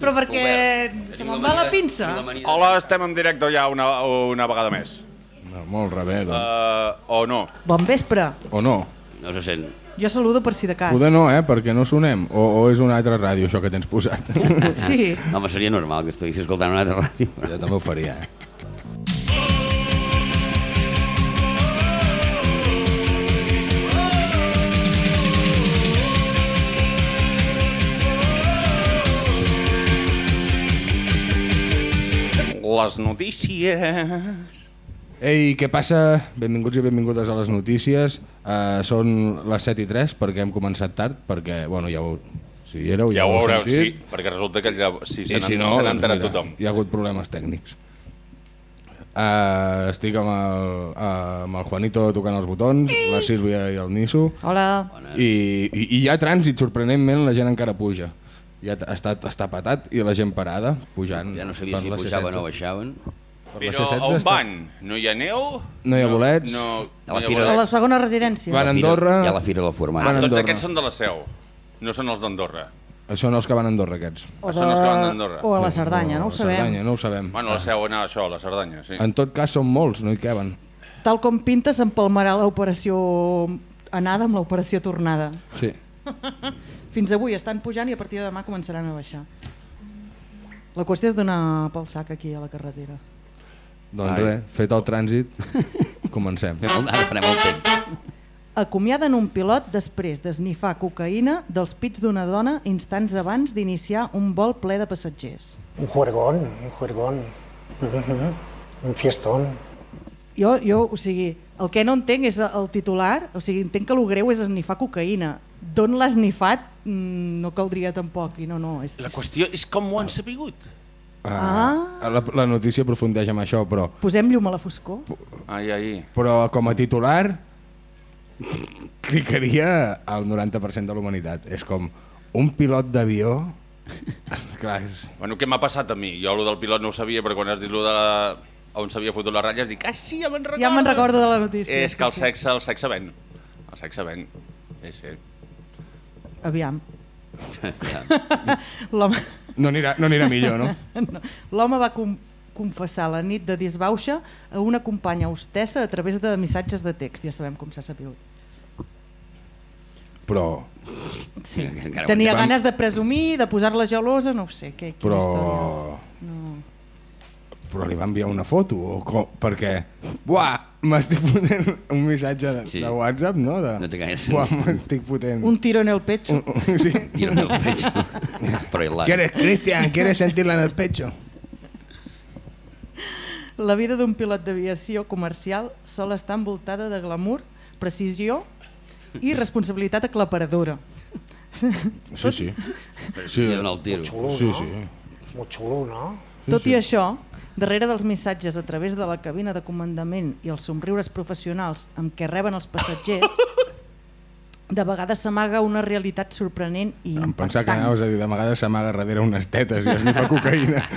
Però perquè se me'n va la pinça. Hola, estem en directe ja una, una vegada més. No, molt rebé, doncs. Uh, o no? Bon vespre. O no? No se sent. Jo saludo per si de cas. Poder no, eh? Perquè no sonem. O, o és una altra ràdio, això que tens posat. Sí. Home, seria normal que estiguis escoltant una altra ràdio. Jo també ho faria, eh? Les notícies... Ei, què passa? Benvinguts i benvingudes a les notícies. Uh, són les 7 i 3 perquè hem començat tard, perquè, bueno, ja ho... Si hi éreu, ja, Ja ho heu veureu, sí, sentit. perquè resulta que ja, si se si no, n'ha doncs enterat mira, tothom. hi ha hagut problemes tècnics. Uh, estic amb el, uh, amb el Juanito tocant els botons, la Sílvia i el Niso, Hola. i, i, i hi ha trànsit, sorprenentment la gent encara puja. Ja està, està patat i la gent parada, pujant. Ja no sabia per si la pujaven C16. o baixaven. Per la Però C16 on està- van? No hi ha neu? No hi ha bolets. No, A la no hi ha fira A la segona residència. Van a La Andorra. Hi ha la Fira del Format. Van a Tots Andorra. aquests són de la Seu, no són els d'Andorra. No els que van a Andorra, aquests. O, Són els que van d'Andorra. o a la Cerdanya, no ho la sabem. Cerdanya, no ho sabem. Bueno, la Seu anava això, la Cerdanya, sí. En tot cas són molts, no hi caben. Tal com pinta s'empalmarà l'operació anada amb l'operació tornada. Sí. Fins avui estan pujant i a partir de demà començaran a baixar. La qüestió és donar pel sac aquí a la carretera. Doncs Ai. res, fet el trànsit, comencem. Fem el, ara farem el temps. Acomiaden un pilot després d'esnifar cocaïna dels pits d'una dona instants abans d'iniciar un vol ple de passatgers. Un juergón, un juergón. Ujú, Un fiestón. Jo, jo, o sigui, el que no entenc és el titular, o sigui, entenc que el greu és esnifar cocaïna. D'on l'ha esnifat mm, no caldria tampoc, i no, no. És, La qüestió és com ho han sapigut. Ah. La, la notícia aprofundeix en això, però, Posem llum a la foscor. Ai, ai. però com a titular clicaria al 90% de l'humanitat. És com un pilot d'avió... Clar, és... Bueno, què m'ha passat a mi? Jo lo del pilot no ho sabia, però quan has dit de la... on s'havia fotut la ratlla has dit, ah sí, ja me'n recordo. Ja me'n recordo de la notícia. És que el sí, sexe, el sexe ven. El sexe ven. Sí, sí. Sí. Aviam. Ja. L'home No anirà, no anirà millor, no? no. l'home va com confessar la nit de disbauxa a una companya hostessa a través de missatges de text. Ja sabem com s'ha sabut. Però, Sí. Tenia ganes de presumir, de posar-la gelosa, no ho sé. Què, però... història. Però li va enviar una foto, o com? Perquè, buah, m'estic fotent un missatge de, Sí. de WhatsApp, no? De, No té gaire Buah, m'estic fotent... Un tiro en el pecho. Un, un, sí. Tira el pecho. Però i la... ¿Quieres, Cristian? ¿Quieres sentirla en el pecho? La vida d'un pilot d'aviació comercial sol estar envoltada de glamour, precisió i responsabilitat aclaparadora. Sí, sí. Sí, Li dona el tiro. Chulo, sí, ¿no? sí. Es muy chulo, ¿no? Tot i això, darrere dels missatges a través de la cabina de comandament i els somriures professionals amb què reben els passatgers, de vegades s'amaga una realitat sorprenent i Em pensava que impactant. anaves a dir de vegades s'amaga darrere unes tetes i es fa cocaïna.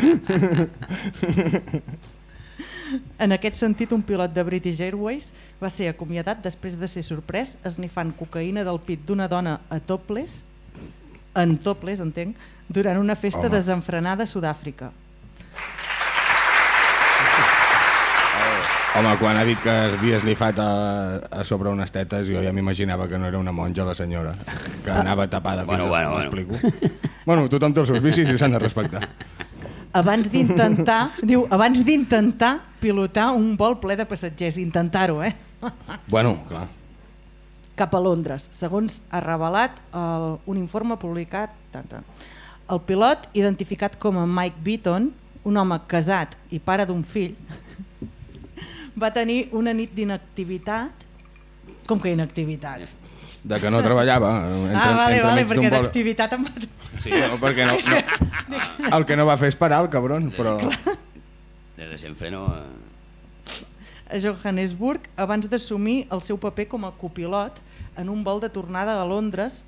En aquest sentit, un pilot de British Airways va ser acomiadat després de ser sorprès esnifant cocaïna del pit d'una dona a topless, en topless, entenc, durant una festa Home. desenfrenada a Sud-àfrica. Home, quan ha dit que es havia eslifat a, a sobre unes tetes, jo ja m'imaginava que no era una monja la senyora, que anava tapada fins Bueno, bueno, al- bueno. Bueno, tothom té els seus vicis i s'han de respectar. Abans d'intentar, diu, abans d'intentar pilotar un vol ple de passatgers, intentar-ho, eh? Bueno, clar. cap a Londres, segons ha revelat el, un informe publicat. Tant, tant. El pilot, identificat com a Mike Beaton, un home casat i pare d'un fill, va tenir una nit d'inactivitat. Com que inactivitat? De que no treballava. Entre, ah, vale, vale, perquè vol- d'activitat em va... Sí, no, perquè no, no, el que no va fer és parar, el cabron, però... De desenfreno... eh, a Johannesburg abans d'assumir el seu paper com a copilot en un vol de tornada a Londres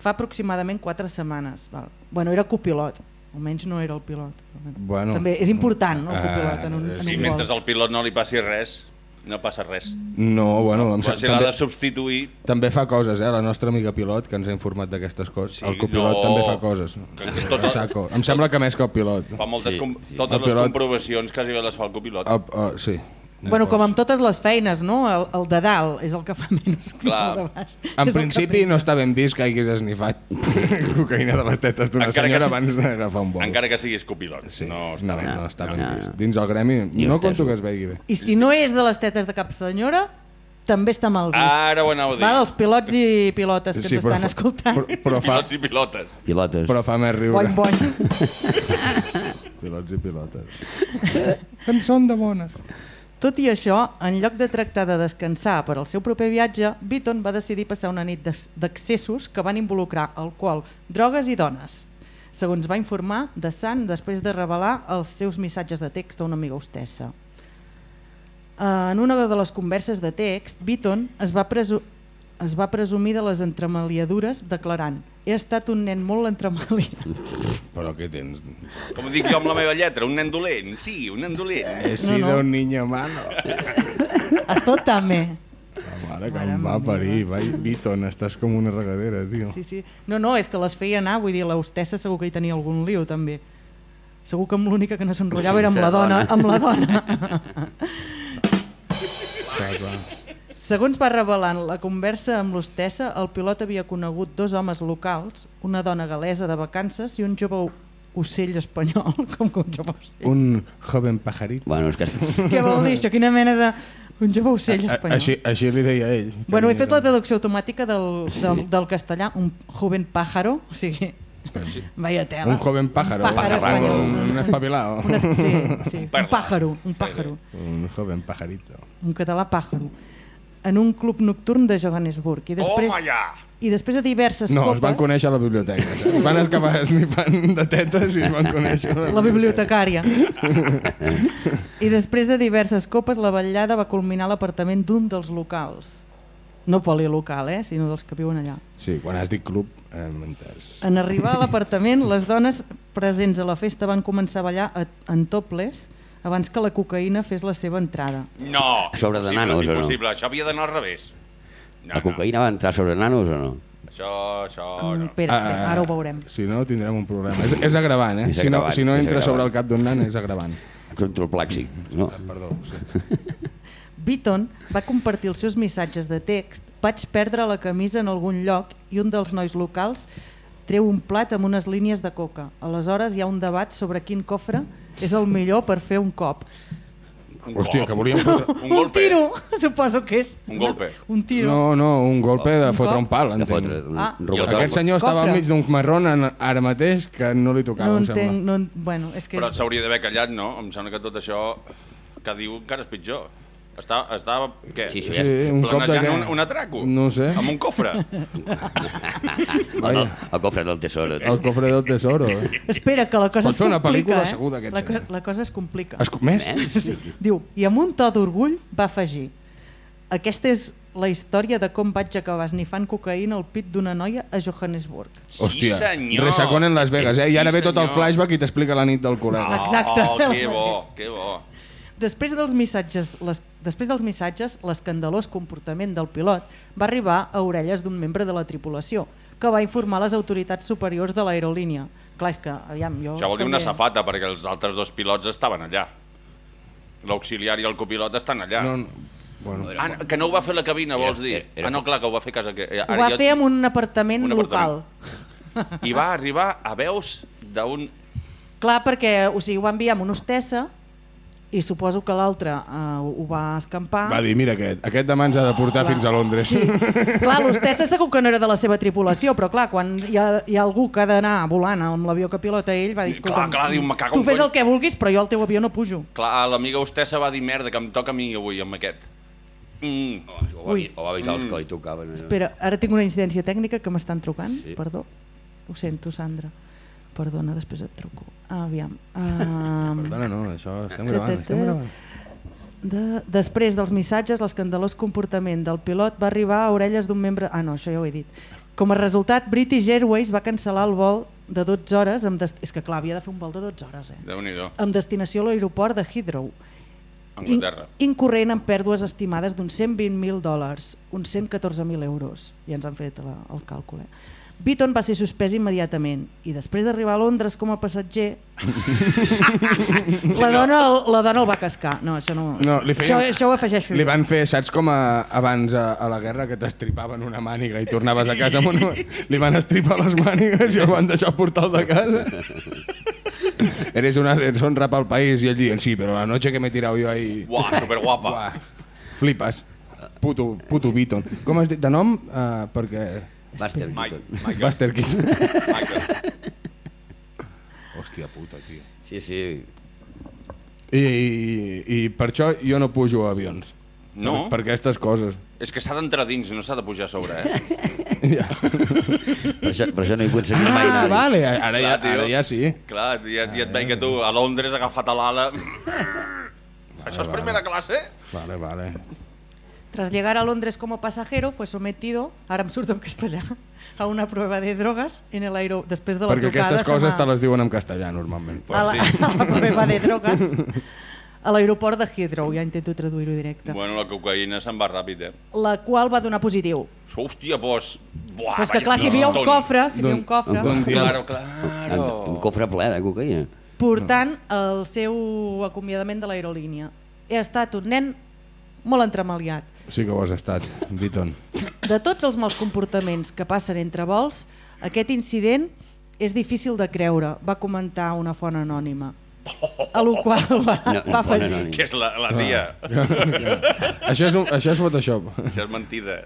fa aproximadament 4 setmanes. Val. Bueno, era copilot, almenys no era el pilot. Bueno, També és important, no, el copilot en un, en Si un mentre vol. al pilot no li passi res, No passa res. No, bueno, em sap, si també, de substituir... també fa coses, eh? La nostra amiga pilot, que ens ha informat d'aquestes coses. Sí, el copilot no. també fa coses. Que- que tot- saco. Em sembla que més que el pilot. Fa moltes Sí, com... sí. totes El les pilot- comprovacions quasi bé les fa el copilot. El, uh, sí. Bueno, com amb totes les feines, no? El, el de dalt és el que fa menys que Clar. el de baix. En És principi que no està ben vist que hagis esnifat cocaïna de les tetes d'una que senyora sí. abans d'agafar un bol. Encara que siguis copilot. Sí, No, està no, bé. no està ben no, no. vist. Dins el gremi Ni no conto que es vegi bé. I si no és de les tetes de cap senyora, també està mal vist. Ara ho aneu a dir. Va, els pilots i pilotes que ens però, estan escoltant. però, però, fa, Pilots i pilotes. Pilotes. però fa més riure. Boing, boing. Pilots i pilotes. que en són de bones. Tot i això, en lloc de tractar de descansar per al seu proper viatge, Beaton va decidir passar una nit d'excessos que van involucrar alcohol, drogues i dones. Segons va informar de Sant després de revelar els seus missatges de text a una amiga hostessa. En una de les converses de text, Beaton es va, presu es va presumir de les entremaliadures declarant «He estat un nen molt entremaliat». Però què tens? Com dic jo amb la meva lletra, un nen dolent. Sí, un nen dolent. He sido no. un niño malo. Azótame. La mare que em va parir. Vai, Beaton, estàs com una regadera, tio. Sí, sí. No, no, és que les feia anar, vull dir, la hostessa segur que hi tenia algun liu també. Segur que amb l'única que no s'enrotllava era amb la dona, amb la dona. Segons va revelar en la conversa amb l'hostessa, el pilot havia conegut dos homes locals, una dona galesa de vacances i un jove ocell espanyol, com que un jove ocell. Un joven pajarito. Bueno, és que... Què vol dir això? Quina mena de... Un jove ocell A- espanyol. Així, així li deia ell. Bueno, he fet la traducció automàtica del, del, del castellà, un joven pájaro, o sigui, vaya tela. Un joven pájaro. Un pájaro un, espanyol. un espabilado. Un, es- sí, sí, un pájaro, un pájaro, Un joven pajarito. un català pájaro, en un club nocturn de Johannesburg. I després, ja! I després de diverses No, copes... es van conèixer a la biblioteca. Es van acabar esnifant de tetes i es van conèixer. a La bibliotecària. I després de diverses copes, la vetllada va culminar a l'apartament d'un dels locals. No polilocal, eh, sinó dels que viuen allà. Sí, quan has dit club, hem entès. En arribar a l'apartament, les dones presents a la festa van començar a ballar a- en topless abans que la cocaïna fes la seva entrada. No! A sobre de Impossible, nanos, o no? Impossible, això havia d'anar al revés. No, La cocaïna va entrar sobre nanos o no? No. Això, això Mm, no. Espera, espera, ara ho veurem. Si no, tindrem un problema. És, és agravant, eh? És si no, si no entra agravant. sobre el cap d'un nan, és agravant. Control plàxic, no? Perdó. Sí. Beaton va compartir els seus missatges de text vaig perdre la camisa en algun lloc i un dels nois locals treu un plat amb unes línies de coca. Aleshores hi ha un debat sobre quin cofre és el millor per fer un cop. Un Hòstia, cop. que volíem fotre... Un golpe. tiro, suposo que és. Un golpe. Un tiro. No, no, un golpe de Un fotre cop? un pal, De entenc. fotre, un Ah. Aquest senyor estava al Cofre. mig d'un marrón en, ara mateix que no li tocava, no em sembla. entenc, no, en- bueno, és que Però és, s'hauria d'haver callat, no? Em sembla que tot això que diu encara és pitjor. Està, estava, què? Sí, sí, Sí, un cop de què? un, un atraco? No sé. Amb un cofre? El, el cofre del tesoro. El cofre del tesoro. espera, que la cosa Pots es fer una complica, pel·lícula eh? segur d'aquest la, co- la cosa es complica. Es, més? Eh? Diu, i amb un to d'orgull va afegir aquesta és la història de com vaig acabar esnifant cocaïna al pit d'una noia a Johannesburg. Hòstia, senyor. resacón en Las Vegas, eh? I ara Sí, ve tot el flashback i t'explica la nit del col·lega. Exacte. Oh, que bo, que bo. Després dels missatges, les, després dels missatges, l'escandalós comportament del pilot va arribar a orelles d'un membre de la tripulació, que va informar les autoritats superiors de l'aerolínia. Clar, és que, aviam, jo... Això vol dir una safata, perquè els altres dos pilots estaven allà. L'auxiliar i el copilot estan allà. No, no. Bueno, Ah, no, que no ho va fer la cabina, vols dir? Era- era- Ah, no, clar, que ho va fer a casa... Que... eh, Ho va fer en un apartament Un local. apartament. I va arribar a veus d'un... Clar, perquè o sigui, ho va enviar amb una hostessa i suposo que l'altre uh, ho va escampar. va dir, mira aquest, aquest demà ens ha de portar fins a Londres. Sí. clar, l'hostessa segur que no era de la seva tripulació, però clar, quan hi ha, hi ha algú que ha d'anar volant amb l'avió que pilota ell, va dir, Clar, escolta'm, clar, diu, tu fes coll." el que vulguis, però jo al teu avió no pujo. Clar, l'amiga hostessa va dir merda, que em toca a mi avui amb aquest. Mm. O va, Ui. o va avisar els que li tocaven. allò. Espera, ara tinc una incidència tècnica que m'estan trucant, Sí. perdó. Ho sento, Sandra. Perdona, després et truco. Ah, aviam. Um, Perdona, no, això estem gravant, estem gravant. De, després dels missatges, l'escandalós comportament del pilot va arribar a orelles d'un membre... Ah, no, això ja ho he dit. Com a resultat, British Airways va cancel·lar el vol de 12 hores, amb dest... és que clar, havia de fer un vol de 12 hores, eh? Déu-n'hi-do. amb destinació a l'aeroport de Heathrow. Anglaterra. In, incorrent en pèrdues estimades d'uns 120.000 dòlars, uns 114.000 euros. Ja ens han fet la, el càlcul. Eh? Beaton va ser suspès immediatament i després d'arribar a Londres com a passatger la, dona, el- la dona el va cascar. No, això no... No, li feien- això, això ho afegeixo Li jo. van fer, saps com a, abans a, a la guerra que t'estripaven una màniga i tornaves a casa amb una... Li van estripar les mànigues i el van deixar al portal de casa. Eres una deshonra pel país i ell dient, sí, però la noche que m'he tirado yo ahí... Buah, superguapa. Buah, flipes. Puto, puto Beaton. Com has dit de nom? Uh, perquè... Buster Mike, Keaton. Michael, Buster Keaton. Michael. Hòstia puta, tio. Sí, sí. I, i, I per això jo no pujo a avions. No? Per, per aquestes coses. És que s'ha d'entrar dins, no s'ha de pujar a sobre, eh? Ja. Per això, per això no he aconseguit mai Ah, vale, ara ja, tio. ara ja sí. Clar, ja, ja et veig que tu a Londres agafat a l'ala... Això és primera classe? Vale, vale. Tras llegar a Londres como pasajero, fue sometido, ahora em surto en castellà, a una prueba de drogas en el aero... Després de la Perquè trucada... aquestes se coses te les diuen en castellà, normalment. a la, a la prueba de drogas a l'aeroport de Heathrow, ja intento traduir-ho directe, Bueno, la cocaïna se'n va ràpid, eh? la qual va donar positiu. Hòstia, doncs... Buah, Però és que clar, si hi havia un cofre, si hi havia un cofre, Don- Claro, Un, claro. un cofre ple de cocaïna. portant el seu acomiadament de l'aerolínia. He estat un nen molt entremaliat. Sí que ho has estat, Beaton. De tots els mals comportaments que passen entre vols, aquest incident és difícil de creure, va comentar una font anònima. A lo qual va, No, va afegir... Que és la, la tia. això, és un, això és Photoshop. Això és mentida.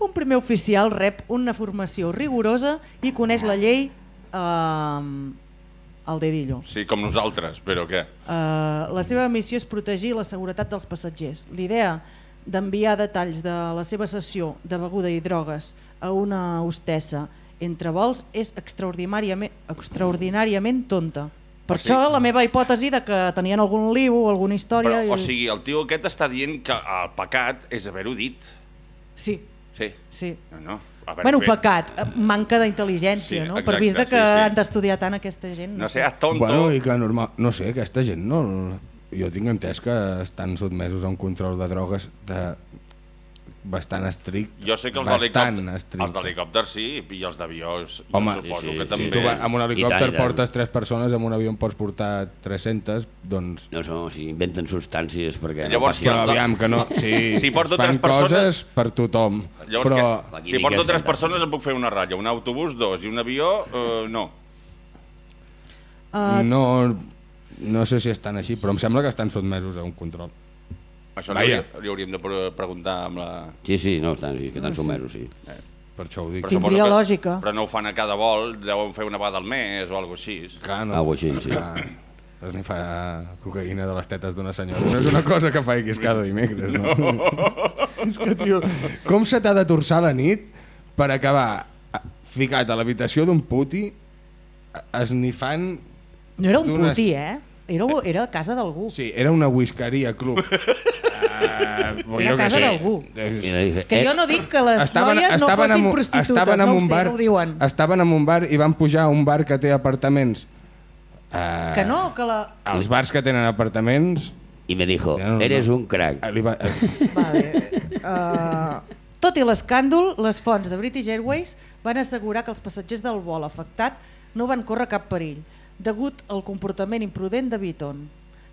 Un primer oficial rep una formació rigorosa i coneix la llei eh, al dedillo. Sí, com nosaltres, però què? Eh, la seva missió és protegir la seguretat dels passatgers. L'idea d'enviar detalls de la seva sessió de beguda i drogues a una hostessa entre vols és extraordinàriament, extraordinàriament tonta. Per O sigui- això la meva hipòtesi de que tenien algun liu o alguna història... Però, o i- sigui, el tio aquest està dient que el pecat és haver-ho dit. Sí, Sí. sí. No, no. Haver Bueno, fet. pecat, eh, manca d'intel·ligència, Sí, no? per exacte, vist de que sí, sí. han d'estudiar tant aquesta gent. No sé. seas tonto. Bueno, i que normal... No sé, aquesta gent no... Jo tinc entès que estan sotmesos a un control de drogues de bastant estricte. Jo sé que els d'helicòpters sí, i els d'avions jo Home, suposo sí, sí, que sí. també. Si tu va, amb un I helicòpter tant, i tant. portes tres persones, amb un avió en pots portar 300, doncs... No, no, sigui, inventen substàncies perquè Llavors, no passi Però els aviam, que no... Sí, Si porto fan tres persones- coses per tothom. Llavors, però... que, si porto tres persones em puc fer una ratlla, un autobús, dos, i un avió, eh, no. Uh, No, no sé si estan així, però em sembla que estan sotmesos a un control. Això li, Vaja. hauria- li hauríem de pre- preguntar amb la... Sí, sí, no, estan, sí, que estan somesos, sí. Per això ho dic. Però Tindria que- lògica. Però no ho fan a cada vol, deuen fer una vegada al mes o alguna així. Clar, no. Algo així, sí. Clar, es ni fa cocaïna de les tetes d'una senyora. No és una cosa que facis cada dimecres, no? és que, tio, com se t'ha de torçar la nit per acabar a- ficat a l'habitació d'un puti a- esnifant... no era un d'unes- puti, eh? Era, era a casa d'algú. Sí, era una whiskeria club. Uh, Era casa d'algú. I Que eh, jo no dic que les noies no estaven fossin en un- prostitutes, estaven en no ho un sé, bar, no ho diuen. Estaven en un bar i van pujar a un bar que té apartaments. Uh, Que no, que la... Els bars que tenen apartaments... Y me dijo, No, no, eres no. un crack. eh, va, eh, Vale. Uh, tot i l'escàndol, les fonts de British Airways van assegurar que els passatgers del vol afectat no van córrer cap perill, degut al comportament imprudent de Beaton.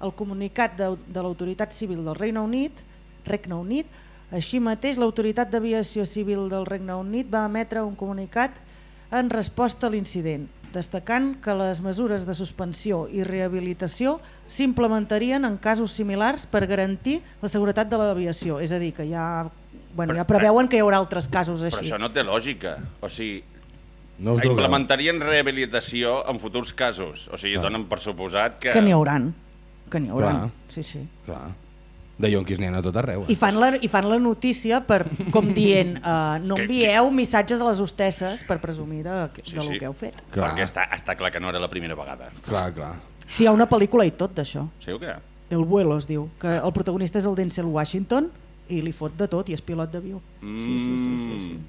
El comunicat de, de l'autoritat civil del Regne Unit, Regne Unit, així mateix l'autoritat d'aviació civil del Regne Unit va emetre un comunicat en resposta a l'incident, destacant que les mesures de suspensió i rehabilitació s'implementarien en casos similars per garantir la seguretat de l'aviació. És a dir, que ja, bueno, ja preveuen que hi haurà altres casos Però així. això no té lògica. O sigui, no us drogueu. implementarien rehabilitació en futurs casos. O sigui, donen per suposat que... Que n'hi hauran. Que n'hi hauran. Clar. Sí, sí. Clar. De yonquis n'hi ha a tot arreu. I Eh? fan, la, I fan la notícia per, com dient uh, no envieu missatges a les hostesses per presumir de, de Sí, sí, sí. que heu fet. Clar. Perquè està, està clar que no era la primera vegada. Clar, clar. Si hi ha una pel·lícula i tot d'això. Sí o què? El vuelo es diu, que el protagonista és el Denzel Washington i li fot de tot i és pilot d'avió. Sí, sí, sí, sí, sí.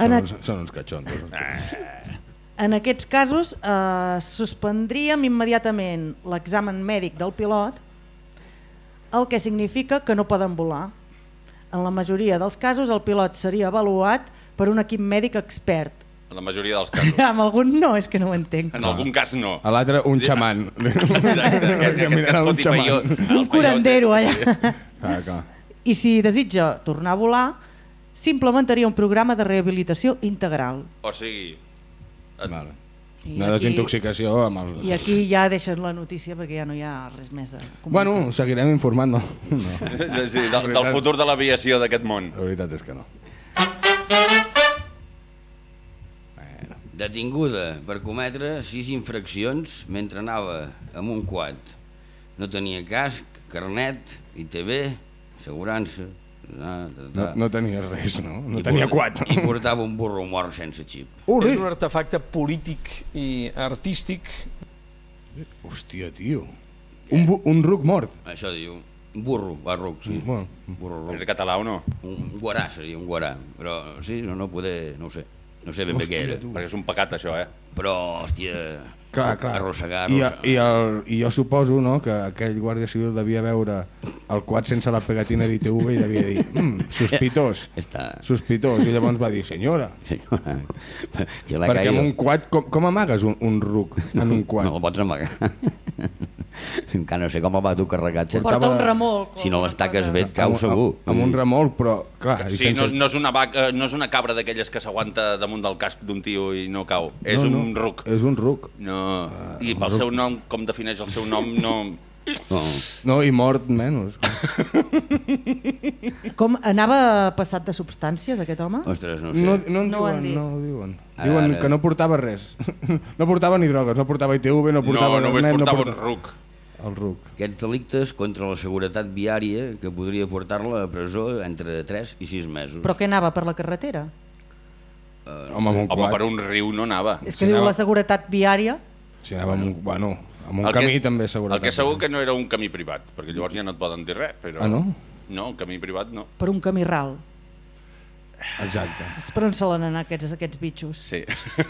En, Són, a, uns, són uns catxondos. en aquests casos eh, suspendríem immediatament l'examen mèdic del pilot el que significa que no poden volar. En la majoria dels casos el pilot seria avaluat per un equip mèdic expert. En la majoria dels casos. Amb algun no, és que no ho entenc. En algun cas no. A l'altre, un xaman. Exacte, aquest, aquest que es un xaman. Un curandero allà. Clar, clar. I si desitja tornar a volar, s'implementaria un programa de rehabilitació integral. O sigui, Vale. I Una aquí- desintoxicació amb el... I aquí ja deixen la notícia perquè ja no hi ha res més a comentar. Bueno, seguirem informant, no? No, sí, del, del futur de l'aviació d'aquest món. la veritat és que no. Detinguda per cometre sis infraccions mentre anava amb un quad. No tenia casc, carnet, ITV, assegurança... No, no tenia res, no? No I tenia porta- quat. I portava un burro mort sense xip. Uli! És un artefacte polític i artístic Hòstia, tio. Un, un ruc mort. Això diu, un burro, va ruc, sí. Bueno. Burro És ruc. català o no? Un guarà seria, un guarà. Però sí, no, no poder, no ho sé. No sé ben bé què era. Perquè és un pecat això, eh? Però, hòstia, Clar, clar. arrossegar, I, arrossegar. i, el, I jo suposo no, que aquell guàrdia civil devia veure el quad sense la pegatina d'ITV i devia dir, mm, sospitós, Està... sospitós. I llavors va dir, senyora, Senyora, que la perquè amb un quad, com, com amagues un, un ruc en un quad? No el pots amagar. Encara no sé com el va dur carregat. Porta un remolc. Si no una les taques cosa. bé et cau amb, segur. Amb, amb un remolc, però, clar, i Sí, sense... no, no, és una vaca, eh, no és una cabra d'aquelles que s'aguanta damunt del casc d'un tio i no cau. És no, un no, ruc. És un ruc. No. I un pel ruc. seu nom, com defineix el seu nom, no... No. No, i mort menys. Com anava passat de substàncies aquest home? Ostres, no ho sé. No, no, en No diuen, no ho diuen. Ara, Diuen ara. que no portava res. No portava ni drogues, no portava ITV, no portava no, només net, portava no un portava... ruc. El ruc. Aquests delictes contra la seguretat viària que podria portar-la a presó entre 3 i 6 mesos. Però què anava per la carretera? Home, un Home, quad. per un riu no anava. És Si que diu anava- la seguretat viària, Si anava amb un, bueno, amb un El que- camí també seguretat. El que segur que no era un camí privat, perquè llavors ja no et poden dir res. Però... Ah, no? No, un camí privat no. per un camí ral. Exacte. És per on solen anar aquests, aquests bitxos? Sí.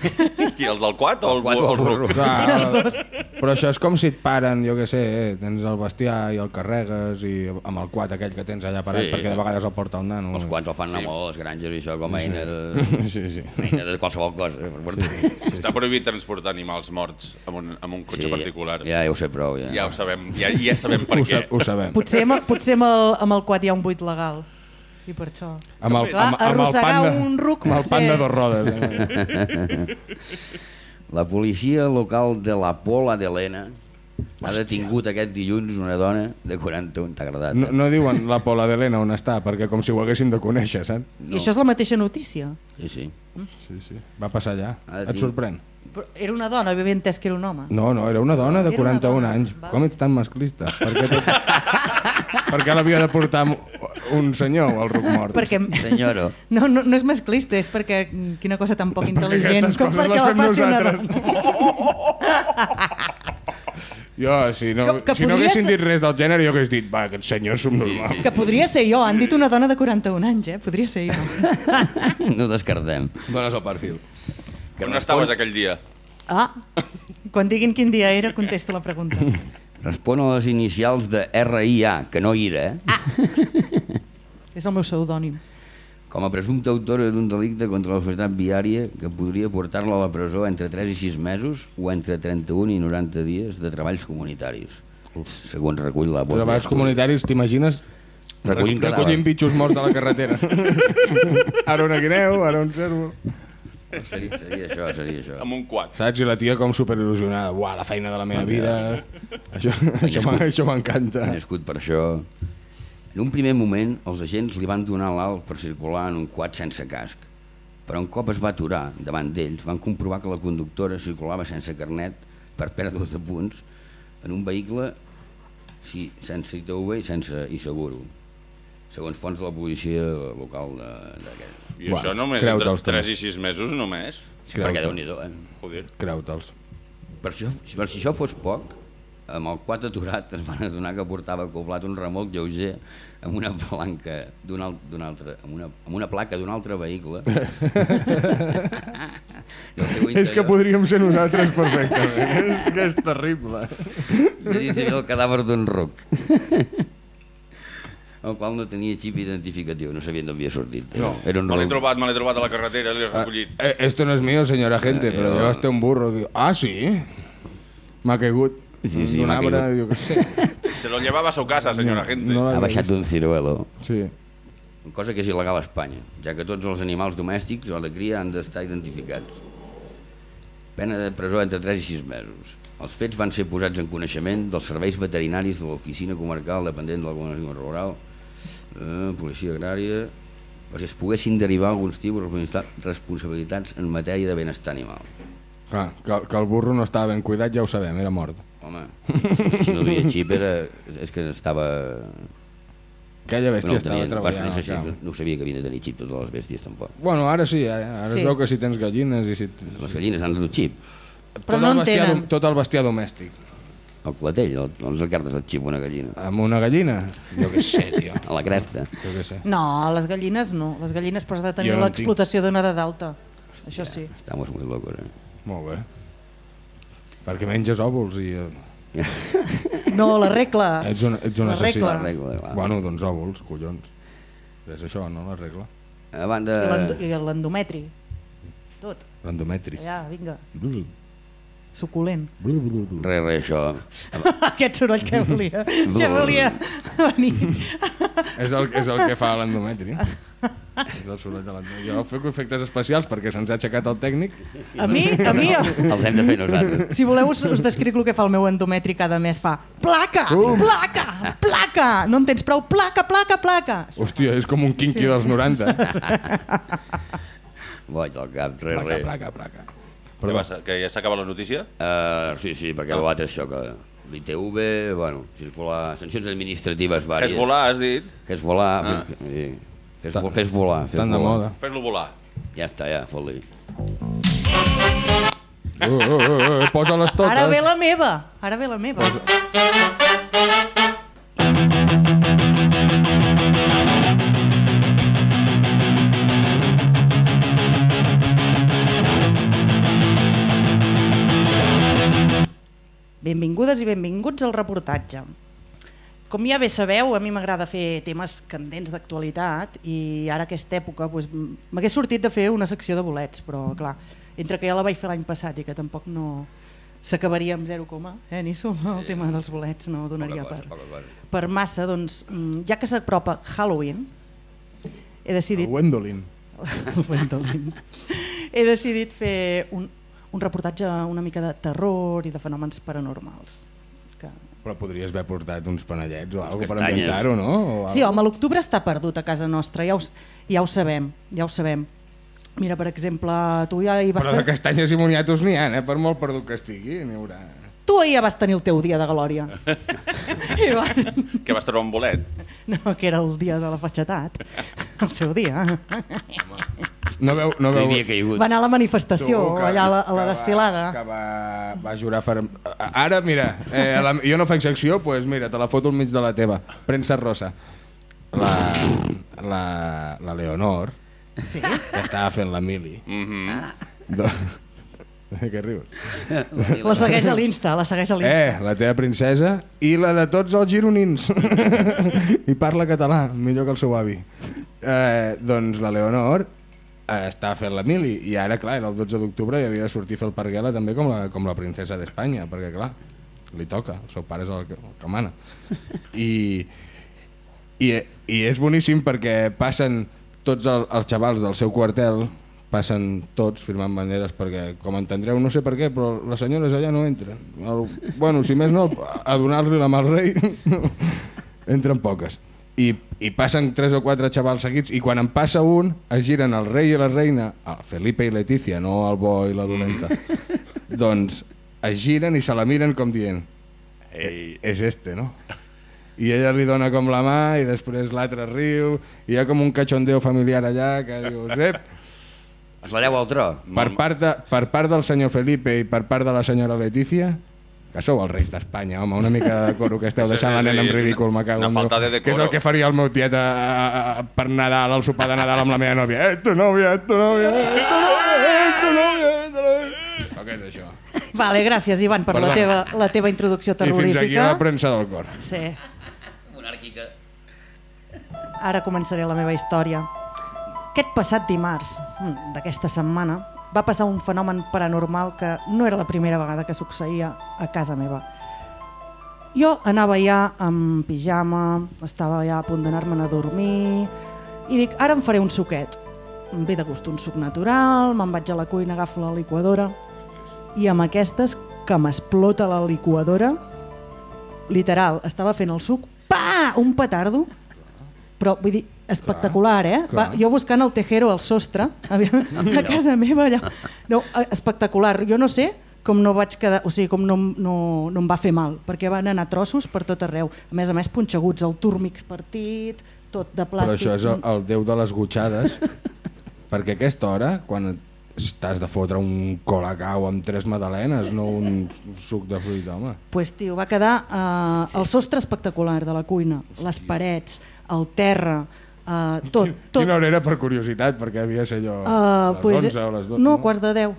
Qui, el del quat o el, o el el ruc? burro. Clar, però això és com si et paren, jo què sé, eh, tens el bestiar i el carregues i amb el quad aquell que tens allà parat Sí. perquè de vegades el porta el nano. Els quants el fan anar molt a les granges i això com a eina de, Sí, sí. eina de qualsevol cosa. eh, Per portar. Està prohibit transportar animals morts amb un, amb un cotxe particular. Ja, ja ho sé prou. Ja, Ja ho sabem, ja, ja sabem per Ho, què. sa ho sabem. Potser, amb, potser amb, el, amb el quad hi ha un buit legal. I per això... Amb el, amb, amb el pan de, un ruc amb el pan de dos rodes. Eh? La policia local de la Pola d'Helena ha detingut aquest dilluns una dona de 41, t'ha agradat? No, no diuen la Pola d'Helena on està, perquè com si ho haguéssim de conèixer, saps? I això és la mateixa notícia. Sí, sí. Sí, sí. Va passar allà. Et sorprèn? Però era una dona, havia entès que era un home. No, no, era una dona de Era una 41 dona, anys. va. Com ets tan masclista? Per què, tot... per què l'havia de portar un senyor al ruc mort? Perquè Senyora, no, no, no és masclista, és perquè quina cosa tan poc intel·ligent com perquè la faci una nosaltres. dona. Jo, si no, Que- que si no podria haguessin ser- dit res del gènere, jo hagués dit, va, aquests senyors són normals. Que podria ser jo, han dit una dona de 41 anys, eh? Podria ser jo. no descartem. Dones el perfil. Que On respon- estaves aquell dia? Ah, quan diguin quin dia era, contesto la pregunta. Respon a les inicials de RIA, que no IRA, eh? És el meu pseudònim. com a presumpta autora d'un delicte contra la societat viària que podria portar-la a la presó entre 3 i 6 mesos o entre 31 i 90 dies de treballs comunitaris. Segons recull la Voz Treballs comunitaris, t'imagines? Recollint. Recollint bitxos morts de la carretera. ara una guineu, ara un cèrvol. Seria, seria això, seria això. Amb un quad. Saps? I la tia com superil·lusionada. Uah, la feina de la meva vida. Això, això, m'en- això m'encanta. Nascut per això. En un primer moment, els agents li van donar l'alt per circular en un quad sense casc. Però un cop es va aturar davant d'ells, van comprovar que la conductora circulava sense carnet per pèrdua de punts en un vehicle sí, sense ITV i sense i seguro segons fonts de la policia local de- d'aquest. I Buah, això només entre 3 també. i 6 mesos només? Sí, perquè déu nhi eh? Joder. Creu-te'ls. Per, això, per si això fos poc, amb el quad aturat es van adonar que portava acoblat un remolc lleuger amb una palanca d'un al, altre, amb una, amb una placa d'un altre vehicle. I el seu És que interior- podríem ser nosaltres perfectament. és, que és terrible. I havia el cadàver d'un ruc. el qual no tenia xip identificatiu, no sabien d'on havia sortit. Era, No. era un Me l'he trobat, me l'he trobat a la carretera, l'he Ah, recollit. eh, esto no es mío, señora gente, Eh, pero llevaste un burro. Digo, ah, sí? M'ha caigut Sí, sí, d'un m'ha arbre, caigut. digo, que sé. Se lo llevaba a su casa, señora gente. no Ha l'havia baixat d'un ciruelo, Sí. cosa que és il·legal a Espanya, ja que tots els animals domèstics o de cria han d'estar identificats. Pena de presó entre 3 i 6 mesos. Els fets van ser posats en coneixement dels serveis veterinaris de l'oficina comarcal dependent de l'organisme rural, eh, policia agrària, perquè es poguessin derivar alguns tipus de responsabilitats en matèria de benestar animal. Clar, que, que el burro no estava ben cuidat ja ho sabem, era mort. Home, si, no duia xip era, és que estava... Aquella bèstia no, estava treballant no, al sé, camp. si, no sabia que havien de tenir xip totes les bèsties tampoc. Bueno, ara sí, eh? ara Sí. es veu que si tens gallines i si... Les gallines han de xip. Però tot no en tenen. dom- Tot el bestiar domèstic. El clatell, el, els recardes el xip a una gallina. Amb una gallina? Jo què sé, tio. A la cresta. Jo què sé. No, les gallines no. Les gallines però has de tenir no l'explotació d'una edat alta. Això sí. Estamos muy locos, eh? Molt bé. Perquè menges òvuls i... eh, No, la regla. Ets un, ets un La assassí. regla. La regla. Bueno, doncs òvuls, collons. És això, no? La regla. A banda... I l'endo- I l'endometri. Tot. L'endometris. Allà, vinga. Blu, Suculent. blu, blu, blu. Res, res, això. Aquest soroll que volia. que volia venir. És el, és el que fa l'endometri. és el soroll de l'endometri. Jo faig efectes especials perquè se'ns ha aixecat el tècnic. A mi, a mi, Els hem de fer nosaltres. si voleu us, us descric el que fa el meu endometri cada mes. Fa placa, placa, placa. No en tens prou? Placa, placa, placa. Hòstia, és com un quinqui dels 90. Boig al cap, res, Placa, res. placa, placa. Què Perdó. passa, que ja s'acaba la notícia? Uh, sí, sí, perquè l'altre és això, que l'ITV, bueno, circular, sancions administratives vàries. Hezbollah, has dit? Fes volar, Ah. fes, sí. fes, fes volar. Fes de volar. moda. Fes-lo volar. Ja està, ja, fot-li. Uh, uh, uh, uh, Posa-les totes. Ara ve la meva. Ara ve la meva. Benvingudes i benvinguts al reportatge. Com ja bé sabeu, a mi m'agrada fer temes candents d'actualitat i ara aquesta època doncs, m'hagués sortit de fer una secció de bolets, però clar, entre que ja la vaig fer l'any passat i que tampoc no s'acabaria amb 0, eh, Nisso? El tema dels bolets no donaria per, per massa, doncs, mm, ja que s'apropa Halloween, he decidit Gwendolyn. Gwendolyn. He decidit fer un, un reportatge una mica de terror i de fenòmens paranormals. Que... Però podries haver portat uns panellets o alguna per ambientar-ho, no? O Sí, home, l'octubre està perdut a casa nostra, ja ho, ja ho sabem, ja ho sabem. Mira, per exemple, tu ja hi vas, Però de castanyes i moniatos n'hi ha, eh? per molt perdut que estigui, n'hi haurà. tu ja vas tenir el teu dia de glòria. I va... Que vas trobar un bolet? No, que era el dia de la fatxetat, el seu dia. No veu, no veu... havia caigut. Va anar a la manifestació, Tu, que- allà a la, a la que va- desfilada. Que va, va jurar fer... Ara, mira, eh, a la, jo no faig secció, doncs pues mira, te la foto al mig de la teva. Premsa rosa. La, la, la Leonor, Sí? que estava fent la mili. Mhm. Do... Què rius? La segueix a l'Insta, la segueix a l'Insta. Eh, la teva princesa i la de tots els gironins. I parla català, millor que el seu avi. Eh, doncs la Leonor eh, està fent la mili i ara, clar, era el 12 d'octubre i havia de sortir a fer el parguela també com la, com la princesa d'Espanya, perquè, clar, li toca, el seu pare és el que, el que mana. I, i, I és boníssim perquè passen tots el, els xavals del seu quartel passen tots firmant banderes perquè, com entendreu, no sé per què, però les senyores allà no entren. El, bueno, si més no, a donar-li la mà al rei entren poques. I, I passen tres o quatre xavals seguits i quan en passa un es giren el rei i la reina, el Felipe i Letícia, no el bo i la dolenta, doncs es giren i se la miren com dient Ei, és este, no? I ella li dona com la mà i després l'altre riu i hi ha com un cachondeo familiar allà que dius, ep, Es la deu al tro. per part, de, per part del senyor Felipe i per part de la senyora Letícia, que sou els reis d'Espanya, home, una mica de coro que esteu deixant la nena en ridícul, me cago una en falta Déu. de decoro. Que és el que faria el meu tiet a, a, a, per Nadal, al sopar de Nadal amb la meva nòvia. Eh, tu nòvia, tu nòvia, eh, tu nòvia, eh, tu nòvia, eh, tu nòvia. Però què és això? Vale, gràcies, Ivan, per la teva, la teva introducció I fins aquí terrorífica. la premsa del cor. Sí. Monàrquica. ara començaré la meva història. Aquest passat dimarts mm, d'aquesta setmana va passar un fenomen paranormal que no era la primera vegada que succeïa a casa meva. Jo anava ja amb pijama, estava ja a punt d'anar-me'n a dormir i dic, ara em faré un suquet. Em ve de gust un suc natural, me'n vaig a la cuina, agafo la liquadora i amb aquestes que m'explota la liquadora, literal, estava fent el suc, pa! Un petardo, però vull dir, espectacular, eh? Va, clar. jo buscant el tejero al sostre, aviam, a casa meva allà. No, eh, espectacular. Jo no sé com no vaig quedar, o sigui, com no, no, no em va fer mal, perquè van anar trossos per tot arreu. A més a més, punxeguts, el túrmix partit, tot de Però plàstic. això és el, el déu de les gotxades, perquè a aquesta hora, quan t'has de fotre un colacau amb tres madalenes, no un suc de fruit, home. pues, tio, va quedar eh, el sostre espectacular de la cuina, les parets, el terra, eh, tot. tot. Quina hora era per curiositat, perquè havia de ser allò Eh, les pues, 11 o les 12. no, quarts de 10.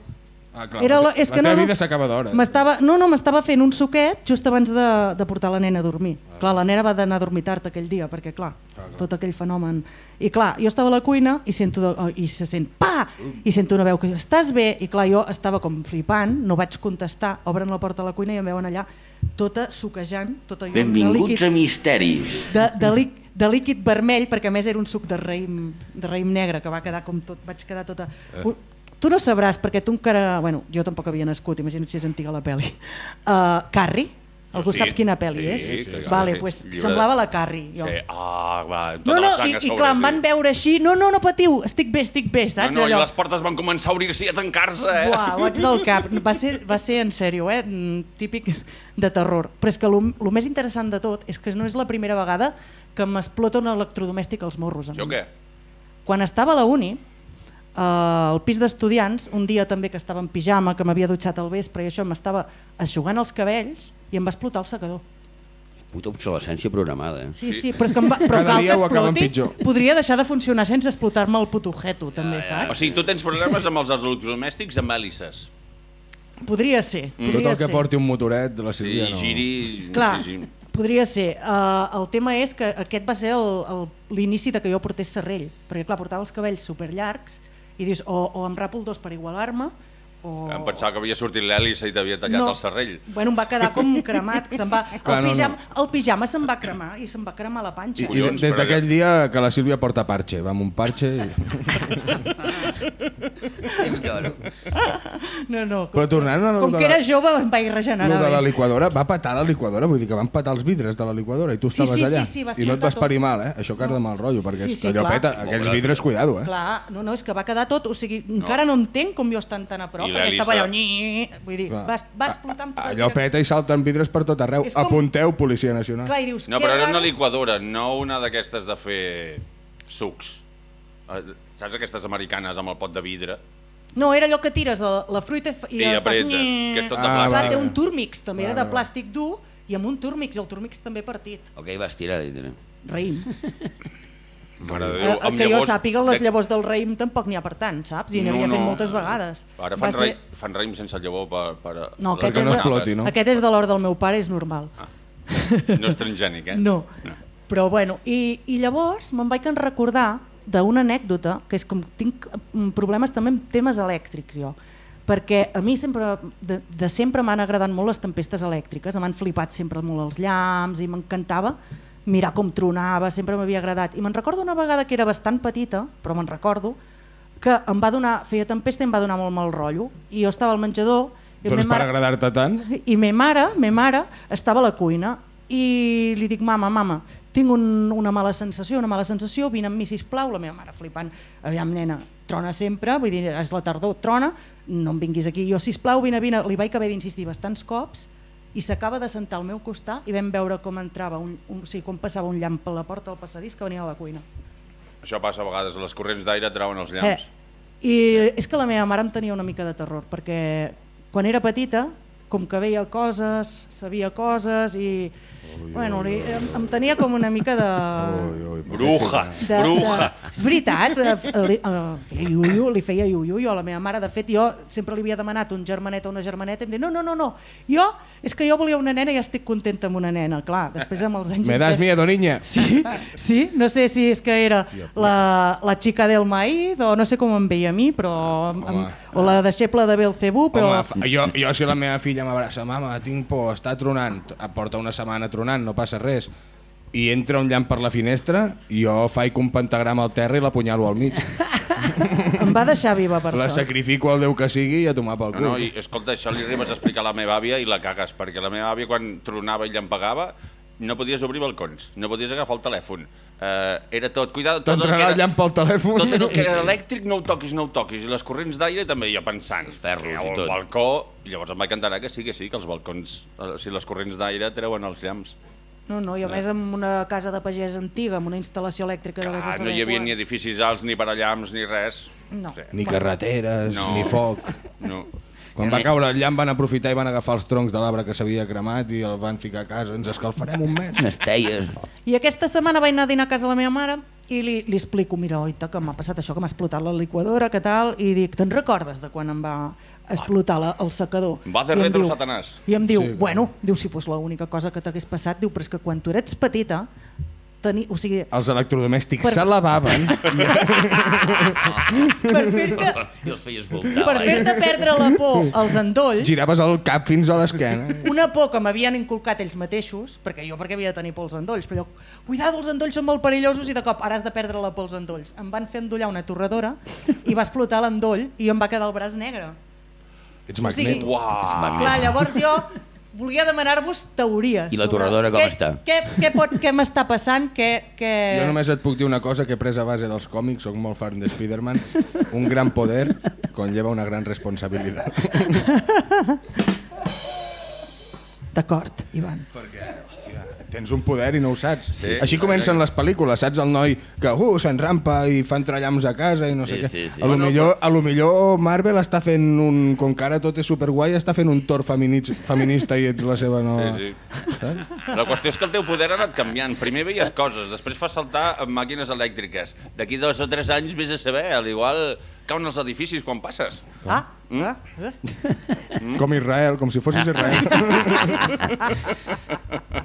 Ah, clar, Era la, és la que no, teva no, vida s'acaba d'hora. m'estava no, no, m'estava fent un suquet just abans de, de portar la nena a dormir. Ah. Clar, la nena va d'anar a dormir tard aquell dia, perquè clar, tot aquell fenomen. I clar, jo estava a la cuina i sento de, oh, i se sent pa! I sento una veu que diu, estàs bé? I clar, jo estava com flipant, no vaig contestar, obren la porta a la cuina i em veuen allà tota suquejant, tota allò de Benvinguts líquid, a Misteris. de, de, líquid, de líquid vermell, perquè a més era un suc de raïm, de raïm negre, que va quedar com tot, vaig quedar tota... Eh. Tu no sabràs, perquè tu encara... Bueno, jo tampoc havia nascut, imagina't si és antiga la pel·li. Uh, Carrie? Algú Sí. sap quina pel·li Sí, és? sí, sí, vale, sí. pues, Llibre semblava la Carrie. Jo. Sí. Ah, va, tota No, no, la i, i clar, em van veure així, no, no, no patiu, estic bé, estic bé, No, saps? no, allò? les portes van començar a obrir-se i a tancar-se, eh? Buah, vaig del cap. Va ser, va ser en sèrio, eh? Mm, típic de terror. Però és que el més interessant de tot és que no és la primera vegada que m'explota un electrodomèstic als morros. mi. què? Quan estava a la uni, eh, al pis d'estudiants, un dia també que estava en pijama, que m'havia dutxat al vespre i això m'estava aixugant els cabells i em va explotar el secador. Puta obsolescència programada, eh? Sí, sí, però, és que em va, però Cada cal dia que ho acaben exploti, pitjor. podria deixar de funcionar sense explotar-me el puto jeto, també, O saps? sigui, tu tens problemes amb els electrodomèstics amb hèlices. Podria ser, Tot podria el que ser. porti un motoret de la Sí, Sílvia no. giri... Clar, Sí, sí. Podria ser. Uh, el tema és que aquest va ser l'inici de que jo portés serrell, perquè clar, portava els cabells superllargs i dius, o, o em rapo el dos per igualar-me, o... Em pensava que havia sortit l'hèlice i t'havia tallat el serrell. Bueno, em va quedar com cremat. que Se'n va, Clar, el, no, pijama, el pijama se'm va cremar i se'm va cremar la panxa. I, i Collons, des però d'aquell dia que la Sílvia porta parche, va amb un parche... I... No, no. Però tornant a lo Com que era jove em vaig Lo regenerar de la liquadora, va petar la liquadora, vull dir que van petar els vidres de la liquadora i tu Sí, estaves sí, sí, allà. sí, va I no et vas parir tot. mal, eh? Això que has de mal rotllo, perquè Sí, sí, que allò clar. peta, aquells vidres, cuidado, eh? Clar, no, no, és que va quedar tot, o sigui, encara no entenc com jo estan tan a prop, I perquè estava allò, nyi, vull dir, va, va explotar amb tot Allò peta i salten vidres per tot arreu. És com- Apunteu, Policia Nacional. Clar, i dius, No, que però era raro. una liquadora, no una d'aquestes de fer sucs. Eh, Saps aquestes americanes amb el pot de vidre? No, era allò que tires la, la fruita i, fa- i, I fas apretes, nyi. que és tot de Ah, Clar, plàstic. té un túrmix, també era de plàstic dur, i amb un túrmix, el túrmix també partit. O què hi vas tirar dintre? Raïm. Mare de Eh, Déu, el amb que jo llavors sàpiga, les llavors del raïm tampoc n'hi ha per tant, saps? I n'havia fet moltes vegades. Ara fan, ser... ser- fan raïm sense llavor per... per No, aquest Perquè no exploti, no? Aquest és de l'hora del meu pare, és normal. No és transgènic, eh? No. Però bueno, i, i llavors me'n vaig recordar d'una anècdota, que és com tinc mm, problemes també amb temes elèctrics jo, perquè a mi sempre, de, de sempre m'han agradat molt les tempestes elèctriques, m'han flipat sempre molt els llamps i m'encantava mirar com tronava, sempre m'havia agradat. I me'n recordo una vegada que era bastant petita, però me'n recordo, que em va donar, feia tempesta i em va donar molt mal rotllo. I jo estava al menjador i Doncs ma per mare- agradar-te tant... i me mare, me mare estava a la cuina i li dic, mama, mama, tinc un, una mala sensació, una mala sensació, vine amb mi, sisplau, la meva mare flipant, aviam, nena, trona sempre, vull dir, és la tardor, trona, no em vinguis aquí, jo, sisplau, vine, vine, li vaig haver d'insistir bastants cops i s'acaba de sentar al meu costat i vam veure com entrava, un, un, o sigui, com passava un llamp per la porta del passadís que venia a la cuina. Això passa a vegades, les corrents d'aire trauen els llamps. Eh, I és que la meva mare em tenia una mica de terror, perquè quan era petita com que veia coses, sabia coses i bueno, li, em, em tenia com una mica de... Bruja, de, bruja. De, és veritat, de, li, uh, feia iuiu, li feia iuiu a la meva mare. De fet, jo sempre li havia demanat un germanet o una germaneta i em deia, no, no, no, no, jo, és que jo volia una nena i estic contenta amb una nena. Clar, després amb els anys... Me das miedo, niña. Sí, sí, no sé si és que era la, la xica del maíz o no sé com em veia a mi, però... Amb, amb, o la deixeble de Belcebú, però... Home, jo, jo si la meva filla m'abraça, mama, tinc por, està tronant, porta una setmana tronant, no passa res, i entra un llamp per la finestra, jo faig un pentagrama al terra i l'apunyalo al mig. em va deixar viva per La sort. sacrifico al Déu que sigui i a tomar pel No, cul. no, i escolta, això li arribes a explicar a la meva àvia i la cagues, perquè la meva àvia quan tronava i llampegava no podies obrir balcons, no podies agafar el telèfon. Uh, era tot, cuidado, tot el que T'entrarà era, el llamp pel telèfon. tot el que era elèctric no ho toquis, no ho toquis, i les corrents d'aire també jo pensant. Els ferros i el tot. balcó, i llavors em vaig enterar que sí, que sí, que els balcons, eh, si les corrents d'aire treuen els llamps. No, no, i a més amb una casa de pagès antiga, amb una instal·lació elèctrica de les Clar, no hi havia ni edificis alts, ni parallamps, ni res. No. Sí. Ni carreteres, No. ni foc. No. Quan va caure el llamp van aprofitar i van agafar els troncs de l'arbre que s'havia cremat i el van ficar a casa. Ens escalfarem un mes. Unes teies. I aquesta setmana vaig anar a dinar a casa de la meva mare i li, li explico, mira, oita, que m'ha passat això, que m'ha explotat la liquadora, que tal, i dic, te'n recordes de quan em va explotar la, el secador? Va de retro, diu- Satanàs. I em diu, Sí, bueno, diu, si fos l'única cosa que t'hagués passat, diu, però és que quan tu eres petita, teni, o sigui, Els electrodomèstics Per- se lavaven. per fer-te I els feies voltar. per fer-te perdre la por als endolls, Giraves el cap fins a l'esquena. una por que m'havien inculcat ells mateixos, perquè jo perquè havia de tenir por als endolls, però allò, cuidado, els endolls són molt perillosos i de cop ara has de perdre la por als endolls. Em van fer endollar una torradora i va explotar l'endoll i em va quedar el braç negre. Ets O sigui, magnet. Uau! Clar, llavors jo volia demanar-vos teories. I la torradora com què, està? Què, què, pot, què m'està passant? Què, què... Jo només et puc dir una cosa que he pres a base dels còmics, sóc molt fan de Spider-Man. Un gran poder conlleva una gran responsabilitat. D'acord, Ivan. Perquè, tens un poder i no ho saps. Sí. Així comencen les pel·lícules, saps? El noi que uh, s'enrampa i fa entrellams a casa i no sé Sí, què. sí, sí. A, lo Bueno, millor, a lo millor Marvel està fent un... Com que ara tot és superguai, està fent un tor feminista, feminista i ets la seva no... Sí, sí. La qüestió és que el teu poder ha anat canviant. Primer veies coses, després fas saltar amb màquines elèctriques. D'aquí dos o tres anys vés a saber, al igual cauen els edificis quan passes. Ah, Mm? ah, ah. Com Israel, com si fossis Israel.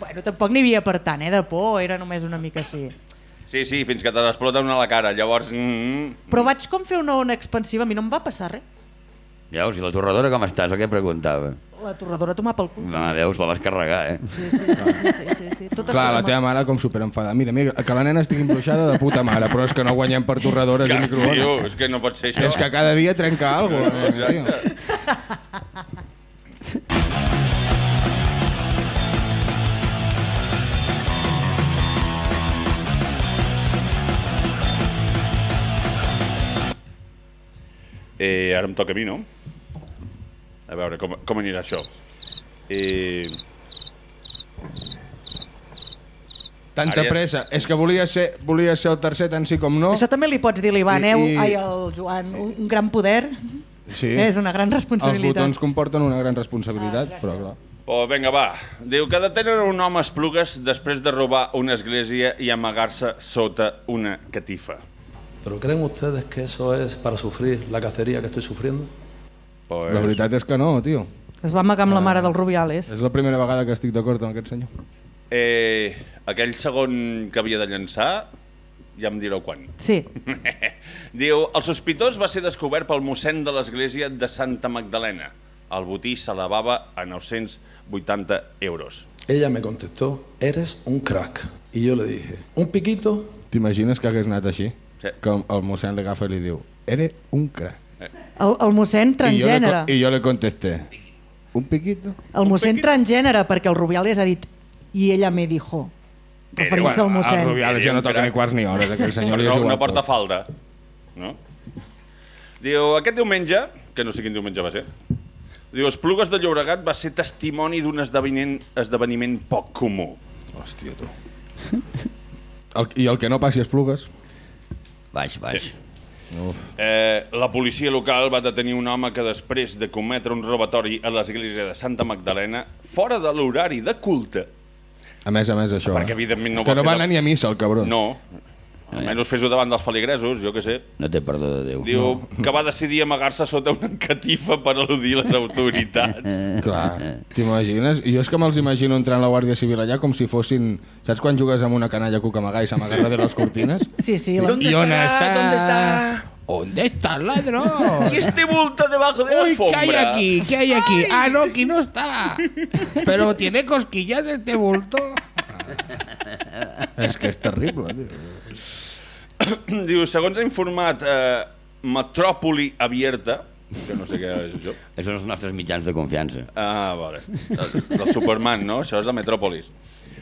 Bueno, tampoc n'hi havia per tant, eh, de por, era només una mica així. Sí, sí, fins que te l'explota una a la cara. Llavors... Mm, Però vaig com fer una ona expansiva, a mi no em va passar res. Veus, i la torradora com estàs? O què preguntava? La torradora tomar pel cul. Va, veus, la vas carregar, eh? Sí, sí, sí, sí, sí, sí, sí. Tot Clar, la teva mare com superenfadada. Mira, mira, que la nena estigui embruixada de puta mare, però és que no guanyem per torradores i microones. tio, és que no pot ser això. És que cada dia trenca alguna cosa. Exacte. Eh, ara em toca a mi, no? A veure, com, com anirà això? Eh, Tanta Àrea- pressa. És que volia ser, volia ser el tercer tant sí com no. Això també li pots dir a l'Ivan, I- eh? i- Ai, el Joan, un, gran poder Sí. és una gran Els responsabilitat. botons comporten una gran responsabilitat, però clar. oh, vinga, va. Diu que detenen un home a Esplugues després de robar una església i amagar-se sota una catifa. ¿Pero creen ustedes que eso es para sufrir la cacería que estoy sufriendo? Pues, La veritat és que no, tio. Es va amagar amb la mare del Rubiales. És la primera vegada que estic d'acord amb aquest senyor. Eh, aquell segon que havia de llançar, ja em direu quan. Sí. Diu, el sospitós va ser descobert pel mossèn de l'església de Santa Magdalena. El botí s'elevava a 980 euros. Ella me contestó, eres un crack. Y yo le dije, un piquito, T'imagines que hagués anat així? Sí. Que el mossèn li agafa i li diu Eres un crack. El, el mossèn I jo, transgènere. le, I jo le contesté Un piquito. El mossèn transgènere, perquè el Rubiales ha dit i ella me dijo, referint-se al el mossèn. Rubiales ja no toca ni quarts ni hores, aquell senyor li és no, igual no porta tot. falda. No? Diu, aquest diumenge, que no sé quin diumenge va ser, diu, Esplugues de Llobregat va ser testimoni d'un esdeveniment, esdeveniment poc comú. Hòstia, tu. El, I el que no passi esplugues. Baix, baix. Uf. Eh, la policia local va detenir un home que després de cometre un robatori a l'església de Santa Magdalena fora de l'horari de culte. A més a més, això. Perquè, eh? evidentment, no que va no va anar ni a missa, el cabron. No, almenys fes-ho davant dels feligresos, jo que sé. No té perdó de Déu. Diu que va decidir amagar-se sota una catifa per al·ludir les autoritats. Clar, t'imagines? I jo és que me'ls imagino entrant la Guàrdia Civil allà com si fossin... Saps quan jugues amb una canalla cucamagà i s'amaga darrere les cortines? Sí, sí. La... ¿Y dónde está? ¿Dónde está? ¿Dónde está el ladrón? Y este bulto debajo de la Uy, alfombra. ¿qué hay aquí? ¿Qué hay aquí? Ah, no, aquí no está. Pero tiene cosquillas este bulto. És que és terrible, tio. Diu, segons ha informat eh, Metròpoli Abierta, que no sé què és això. Això són els nostres mitjans de confiança. Ah, vale. El, el Superman, no? Això és a Metròpolis.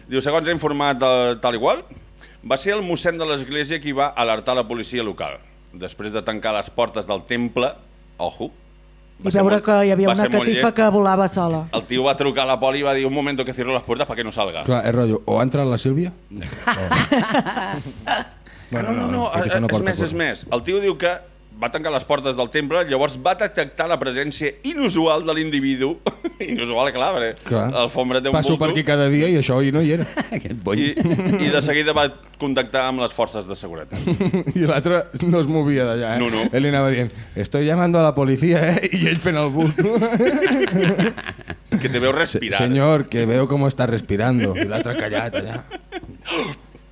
Diu, segons ha informat el, tal igual, va ser el mossèn de l'església qui va alertar la policia local. Després de tancar les portes del temple, ojo, I veure que hi havia va una molt catifa que volava sola. El tio va trucar a la poli i va dir un moment que cierro las puertas para que no salga. Clar, és rotllo, o ha entrat la Sílvia? No, no, no, perquè això no és porta més, cosa. és més. El tio diu que va tancar les portes del temple, llavors va detectar la presència inusual de l'individu. inusual, clar, perquè Clar. l'alfombra té un Passo per bulto. aquí cada dia i això ahir no hi era. Aquest bony. I, I de seguida va contactar amb les forces de seguretat. I l'altre no es movia d'allà, eh? No, no. Ell anava dient, estoy llamando a la policía, eh? I ell fent el bulto. Que te veu respirar. Señor, que veo cómo está respirando. I l'altre callat allà.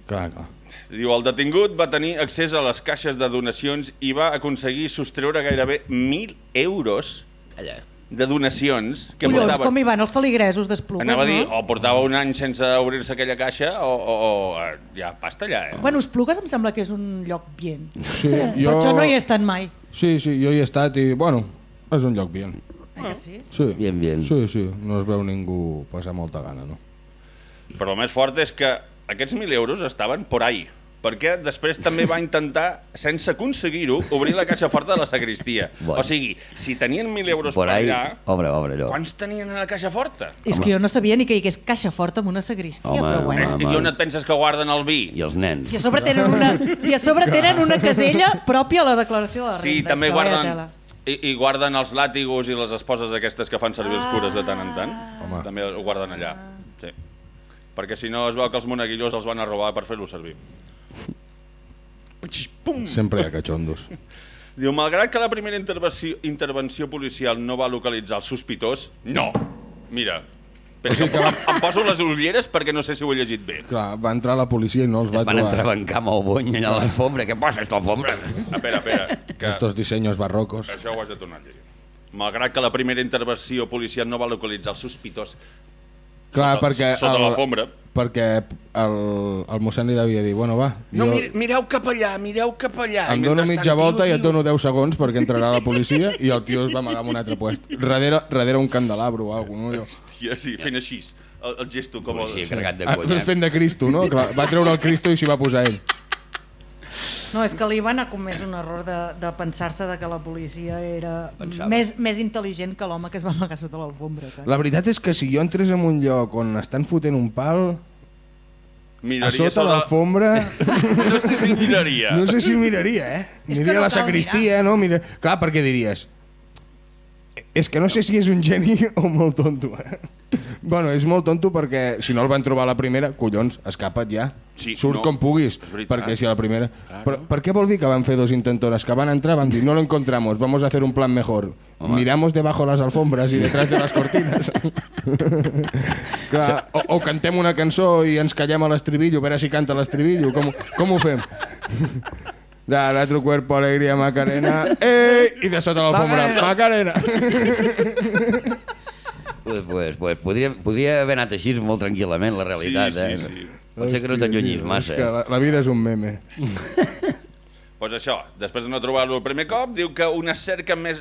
Clar, clar. Diu, el detingut va tenir accés a les caixes de donacions i va aconseguir sostreure gairebé 1.000 euros Allà. de donacions que Collons, portava... com hi van els feligresos d'Esplugues, Anava a dir, no? o portava un any sense obrir-se aquella caixa o, o, o eh, ja pasta allà, eh? Bueno, Esplugues em sembla que és un lloc bien. Sí, Per jo... això no hi he estat mai. Sí, sí, jo hi he estat i, bueno, és un lloc bien. Que sí? Sí. Bien, bien. Sí, sí, no es veu ningú passar molta gana, no? Però el més fort és que aquests 1.000 euros estaven por ahí, perquè després també va intentar, sense aconseguir-ho, obrir la caixa forta de la sagristia. Bueno. O sigui, si tenien 1.000 euros Por per ahí, allà, obre, obre allò. quants tenien a la caixa forta? És que jo no sabia ni que hi hagués caixa forta amb una sagristia, Home, però bueno. home. I on et penses que guarden el vi? I els nens. I a sobre tenen una, i a sobre tenen una casella pròpia a la declaració de la Sí, renda. també que vaya guarden... I, I guarden els làtigos i les esposes aquestes que fan servir els cures de tant en tant. Home. També ho guarden allà. Sí. Perquè si no es veu que els monaguillos els van a robar per fer-lo servir. Pum! Sempre hi ha cachondos. Diu, malgrat que la primera intervenció, intervenció policial no va localitzar el sospitós, no. Mira, però O sigui que em, em poso les ulleres perquè no sé si ho he llegit bé. Clar, va entrar la policia i no els va Es van trobar. entrebancar amb el bony allà a l'alfombra. Què passa, esta alfombra? Espera, espera, que Estos diseños barrocos. això ho has de tornar a llegir. Malgrat que la primera intervenció policial no va localitzar el sospitós Clar, sota, perquè... sota el- l'alfombra, Perquè el, el mossèn li devia dir, bueno, va, no, jo mir, mireu cap allà, mireu cap allà. em dono mitja volta tio, i et dono 10 segons perquè entrarà la policia i el tio es va amagar en un altre puest. Darrere, darrere un candelabro o alguna cosa, no? Hòstia, sí, fent així, el, el gesto com el... Sí, carregat de Ah, fent de Cristo, no? Clar, va treure el Cristo i s'hi va posar ell. No, és que l'Ivan ha comès un error de, de pensar-se de que la policia era Pensava. més, més intel·ligent que l'home que es va amagar sota l'alfombra? La veritat és que si jo entrés en un lloc on estan fotent un pal, a Miraria sota l'alfombra... No sé si miraria. No sé si miraria, eh? És Miraria no la sacristia, no? Mira... Clar, perquè diries... És que no sé si és un geni o molt tonto, eh? Bueno, és molt tonto perquè si no el van trobar a la primera, collons, escapa't ja. Sí, Surt no, com puguis, perquè si a la primera... Però, per què vol dir que van fer dos intentones? Que van entrar, van dir, no lo encontramos, vamos a hacer un plan mejor. Miramos debajo las alfombras y detrás de las cortinas. Clar, o, o cantem una cançó i ens callem a l'estribillo, a veure si canta l'estribillo. Com, com ho fem? Dale a tu cuerpo alegría Macarena. ¡Ey! Y de sota l'alfombra, Macarena. Pues, pues, pues podria, podria haver anat així molt tranquil·lament, la realitat. Sí, sí, eh? sí. Pot ser que no t'allunyis massa. Que Eh? la, la vida és un meme. pues això, després de no trobar-lo el primer cop, diu que una cerca més,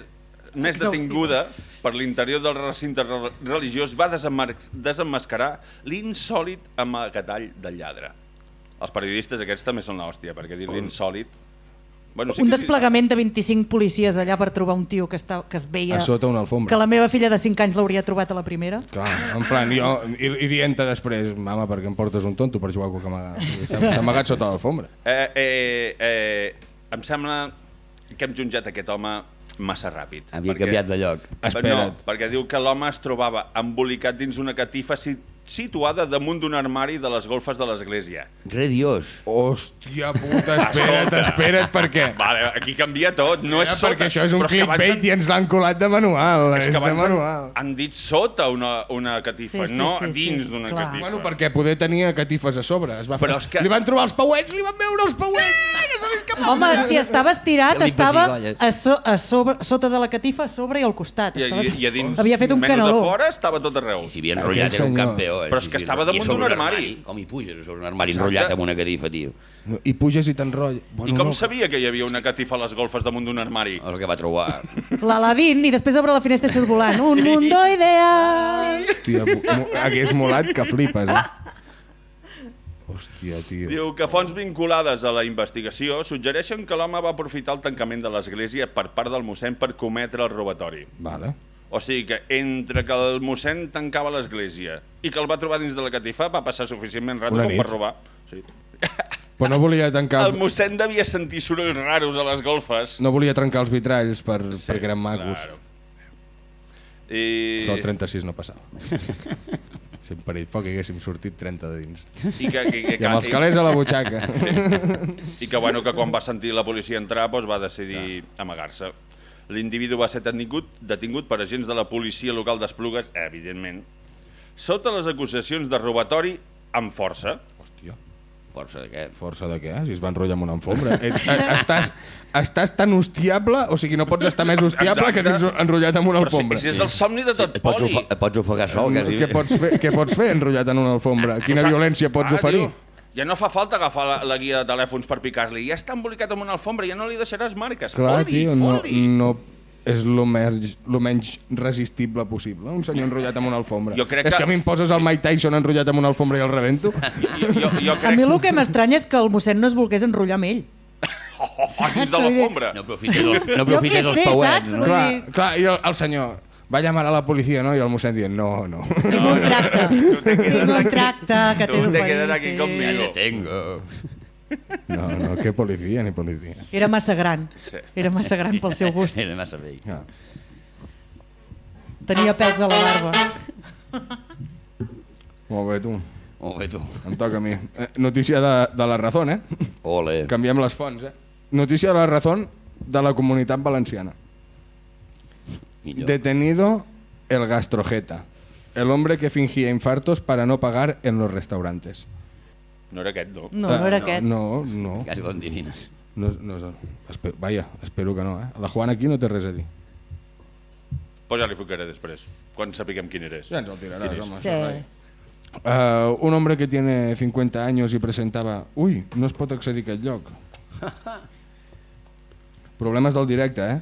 més detinguda per l'interior del recinte re- religiós va desemmascarar l'insòlid amagatall del lladre. Els periodistes aquests també són l'hòstia, perquè dir l'insòlid... Bueno, un que desplegament de 25 policies allà per trobar un tio que, està, que es veia... A sota una alfombra. Que la meva filla de 5 anys l'hauria trobat a la primera. Clar, en plan, jo, i, i dient després, mama, perquè em portes un tonto per jugar a Cucamaga. S'ha amagat sota l'alfombra. Eh, eh, eh, em sembla que hem jutjat aquest home massa ràpid. Havia canviat de lloc. No, Espera't. perquè diu que l'home es trobava embolicat dins una catifa si- situada damunt d'un armari de les golfes de l'església. Re Dios. Hòstia puta, espera't, espera't, per què? Vale, aquí canvia tot, no és sota. perquè això és un clickbait han- i ens l'han colat de manual, és, És que de abans han, manual. han dit sota una, una catifa, Sí, sí, no sí, sí, dins d'una clar. catifa. Bueno, perquè poder tenia catifes a sobre. Es va fer... Que- Li van trobar els pauets, li van veure els pauets! Que se li escapava. Home, si estava estirat, estava a, so, a sobre, sota de la catifa, a sobre i al costat. I, Estava... i, i a dins, Havia fet un menys canaló. a fora, estava tot arreu. Si havia Aquell enrotllat era un campió. Però és que estava damunt d'un un armari. Com hi puges a sobre un armari Exacte. enrotllat amb una catifa, tio? I puges i t'enrotlla. Bueno, I com no, sabia que hi havia una catifa a les golfes damunt d'un armari? El que va trobar. L'Aladín, i després obre la finestra i surt volant. Un mundo ideal. Hòstia, mo- hagués molat que flipes, eh? Hòstia, tio. Diu que fonts vinculades a la investigació suggereixen que l'home va aprofitar el tancament de l'església per part del mossèn per cometre el robatori. Vale. O sigui que entre que el mossèn tancava l'església i que el va trobar dins de la catifa va passar suficientment rato com per robar. Sí. Però no volia tancar... El mossèn devia sentir sorolls raros a les golfes. No volia trencar els vitralls per, sí, perquè eren macos. Claro. I... Del 36 no passava. Si per ell foc haguéssim sortit 30 de dins. I que, que, que, I amb els calés a la butxaca. I que, bueno, que quan va sentir la policia entrar doncs va decidir amagar-se. L'individu va ser detingut, detingut per agents de la policia local d'Esplugues, evidentment, sota les acusacions de robatori amb força. Hòstia, Força de què? força de què? Si es va enrotllar amb una enfombra. Ets, eh, estàs, estàs tan hostiable, o sigui, no pots estar més hostiable Exacte. que tens enrotllat amb una Però si, alfombra. si és el somni de tot pots, poli. ofa et pots ofegar sol, quasi. Què pots, fer, què pots fer enrotllat en una alfombra? Quina violència pots Ah, oferir? tio, Ja no fa falta agafar la, la guia de telèfons per picar-li. Ja està embolicat amb una alfombra, ja no li deixaràs marques. Clar, fot-li, tio, no, fot-li. no és el menys, lo menys resistible possible. Un senyor enrotllat amb una alfombra. Jo crec és que- que a mi em poses el Mike Tyson enrotllat amb una alfombra i el rebento. Jo, jo, jo A crec... mi el que m'estranya és que el mossèn no es volgués enrotllar amb ell. Oh, oh, oh, dins de l'alfombra. No aprofites els, no aprofites els sé, pauets, saps? no? Clar, clar, i el, el senyor va llamar a la policia, no? I el mossèn dient, no, no. Tinc un tracte. Tinc un tracte que Tu t'he te d'oferir. quedes aquí sí. conmigo. Tengo. No, no, què policia ni policia. Era massa gran. Sí. Era massa gran pel seu gust. Era massa vell. Ah. Tenia pèls a la barba. Molt bé, tu. Molt bé, tu. Em toca a mi. Eh, notícia de, de la Razón, eh? Ole. Canviem les fonts, eh? Notícia de la Razón de la Comunitat Valenciana. Millor. Detenido el gastrojeta. El hombre que fingía infartos para no pagar en los restaurantes. No era aquest, no. No, no era Eh, aquest. No, no. Quasi com divines. no, no, no espe vaja, espero que no, eh? La Juana aquí no té res a dir. Pues ja li ficaré després, quan sapiguem quin eres. Ja ens el tiraràs, home. Sí. això. Uh, un hombre que tiene 50 años y presentaba... Uy, no es pot accedir a aquest lloc. Problemes del directe, eh?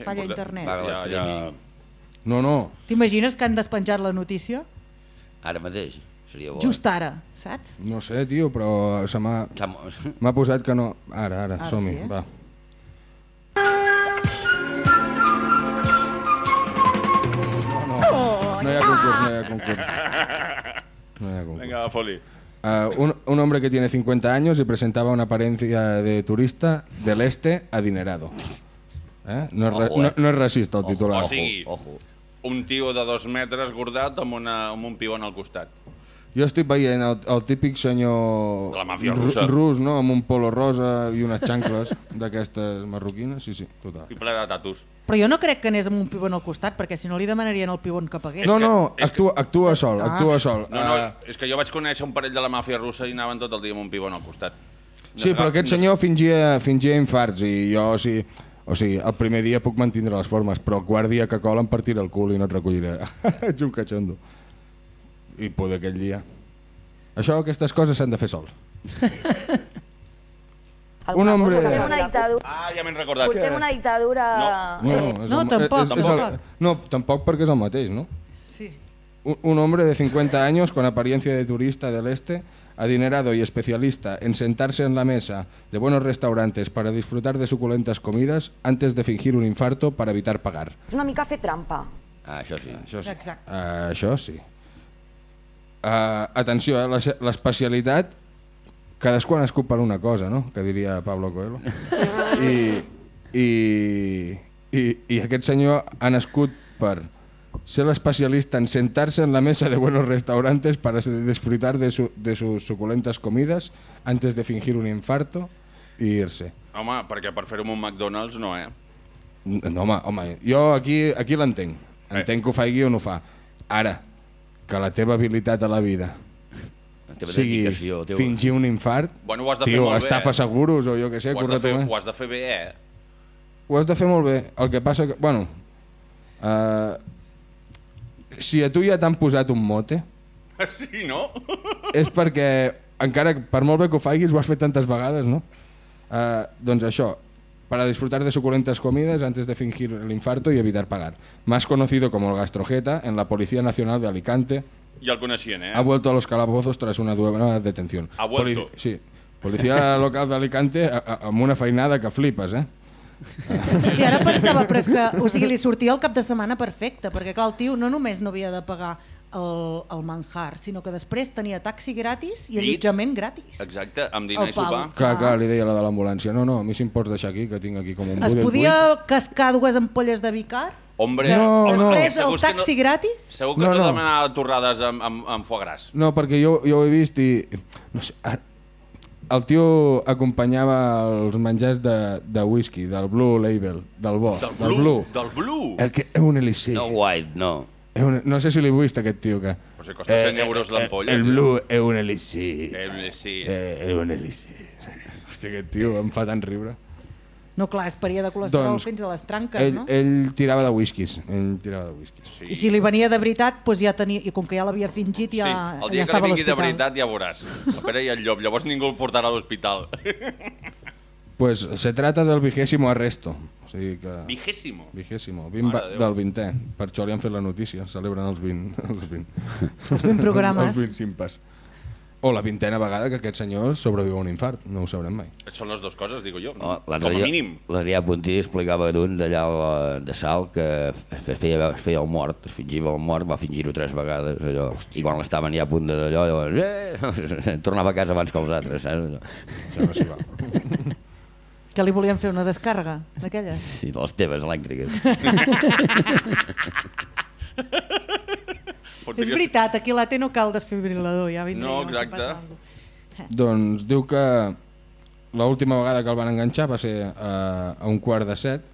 Sí, Falla internet. Paga Ja, ja... No, no. T'imagines que han despenjat la notícia? Ara mateix. Seria bo. Just ara, saps? No sé, tio, però se m'ha posat que no... Ara, ara, Ara som-hi, sí, eh? va. No, no, no hi ha concurs, no hi ha concurs. No hi ha concurs. Vinga, foli. Uh, un, un hombre que tiene 50 años y presentaba una apariencia de turista del este adinerado. ¿Eh? No, es, ra- Ojo, eh. no, no es racista el titular. O sigui, Ojo. un tio de dos metres gordat amb, una, amb un pibon al costat. Jo estic veient el, el típic senyor De la màfia ru- russa. rus, no? amb un polo rosa i unes xancles d'aquestes marroquines. Sí, sí, total. I ple de tatus. Però jo no crec que anés amb un pibon al costat, perquè si no li demanarien el pibon que pagués. No, no, és actua, actua sol, Ah. actua sol. No, no, Ah, és que jo vaig conèixer un parell de la màfia russa i anaven tot el dia amb un pibon al costat. sí, però aquest senyor fingia, fingia infarts i jo, sí, o sigui, el primer dia puc mantindre les formes, però el quart dia que cola em partiré el cul i no et recolliré. Ets un catxondo. I poder aquell dia. Això, aquestes coses s'han de fer sol. Un hombre... Portem una dictadura. Ah, ja m'he recordat. Portem una dictadura... No, és No, el- tampoc, és- és el- no, tampoc perquè és el mateix, no? Sí. Un, un hombre de 50 años con apariencia de turista del este, adinerado y especialista en sentarse en la mesa de buenos restaurantes para disfrutar de suculentas comidas antes de fingir un infarto para evitar pagar. És una mica fer trampa. Ah, això sí. Això sí. Exacte. Uh, això sí. Uh, atenció, eh, l'es- l'especialitat cadascú ha nascut per una cosa, no? Que diria Pablo Coelho. I, i, i, I aquest senyor ha nascut per ser l'especialista en sentarse en la mesa de buenos restaurantes para disfrutar de, su, de sus suculentas comidas antes de fingir un infarto i irse. Home, perquè per fer-ho amb un McDonald's no, eh? No, home, home jo aquí, aquí l'entenc. Entenc que ho faci o no ho fa. Ara, que la teva habilitat a la vida La teva sigui teu- fingir un infart, Bueno, ho has de fer tio, bé, estafa eh? seguros o jo què sé, Ho has, fer, correctament. ho has de fer bé, eh? Ho has de fer molt bé. El que passa que, bueno, uh, si a tu ja t'han posat un mote, Sí, no? és perquè, encara que per molt bé que ho facis, ho has fet tantes vegades, no? Uh, doncs això, para disfrutar de suculentas comidas antes de fingir el infarto y evitar pagar. Más conocido como el gastrojeta en la Policía Nacional de Alicante, Ja el coneixien, eh? ha vuelto a los calabozos tras una nueva detención. Ha vuelto. sí, Policía Local de Alicante amb una feinada que flipes, eh? I ara pensava, però és que o sigui, li sortia el cap de setmana perfecte, perquè clar, el tio no només no havia de pagar el, el manjar, sinó que després tenia taxi gratis i allotjament gratis. Exacte, amb dinar i sopar. Clar, clar, li deia la de l'ambulància. No, no, a mi si em pots deixar aquí, que tinc aquí com un Es podia buit. cascar dues ampolles de Vicar? Hombre, No, home, Després segur el taxi no, gratis? Segur que No, no, no. no. demanava torrades amb, amb, amb foie gras. No, perquè jo, jo ho he vist i... No sé, a- el tio acompanyava els menjars de, de whisky, del Blue Label, del bo, Del del blue. Blue. Del blue. El que, és un elixir. No white, no. És un, no sé si l'he vist, aquest tio, que... O sigui, costa 100 euros l'ampolla. El tio. Blue és un elixir. Eh, sí. Eh, és un elixir. Hòstia, aquest tio em fa tant riure. No, clar, es paria de colesterol Doncs, fins a les tranques, Ell, no? ell tirava de whiskies. Ell tirava de whiskies. sí. I si li venia de veritat, doncs ja tenia, i com que ja l'havia fingit, ja, sí. El dia ja que estava li vingui de veritat ja veuràs. A Pere i el llop. Llavors ningú el portarà a l'hospital. Pues se trata del vigésimo arresto. O sigui que... Vigésimo. Vigésimo, 20 Mare de va, Déu. del 20è. Per això li han fet la notícia, celebren els 20, els 20, Els 20 programes. els 20 simpes. O la vintena vegada que aquest senyor sobreviu a un infart, no ho sabrem mai. Són les dues coses, digo jo. Oh, Com a mínim. L'Adrià Puntí explicava d'un d'allà la- de Sal que es feia, es feia el mort, es fingia el mort, va fingir-ho tres vegades, allò. I quan l'estaven ja a punt de d'allò, llavors, eh, tornava a casa abans que els altres, saps? Allò. Això no s'hi va. Que li volien fer una descàrrega, d'aquelles. Sí, de les teves elèctriques. Pot És veritat, aquí a la T no cal desfibrilador, ja vindria. No, exacte. alguna cosa. doncs diu que l'última vegada que el van enganxar va ser a, a un quart de set.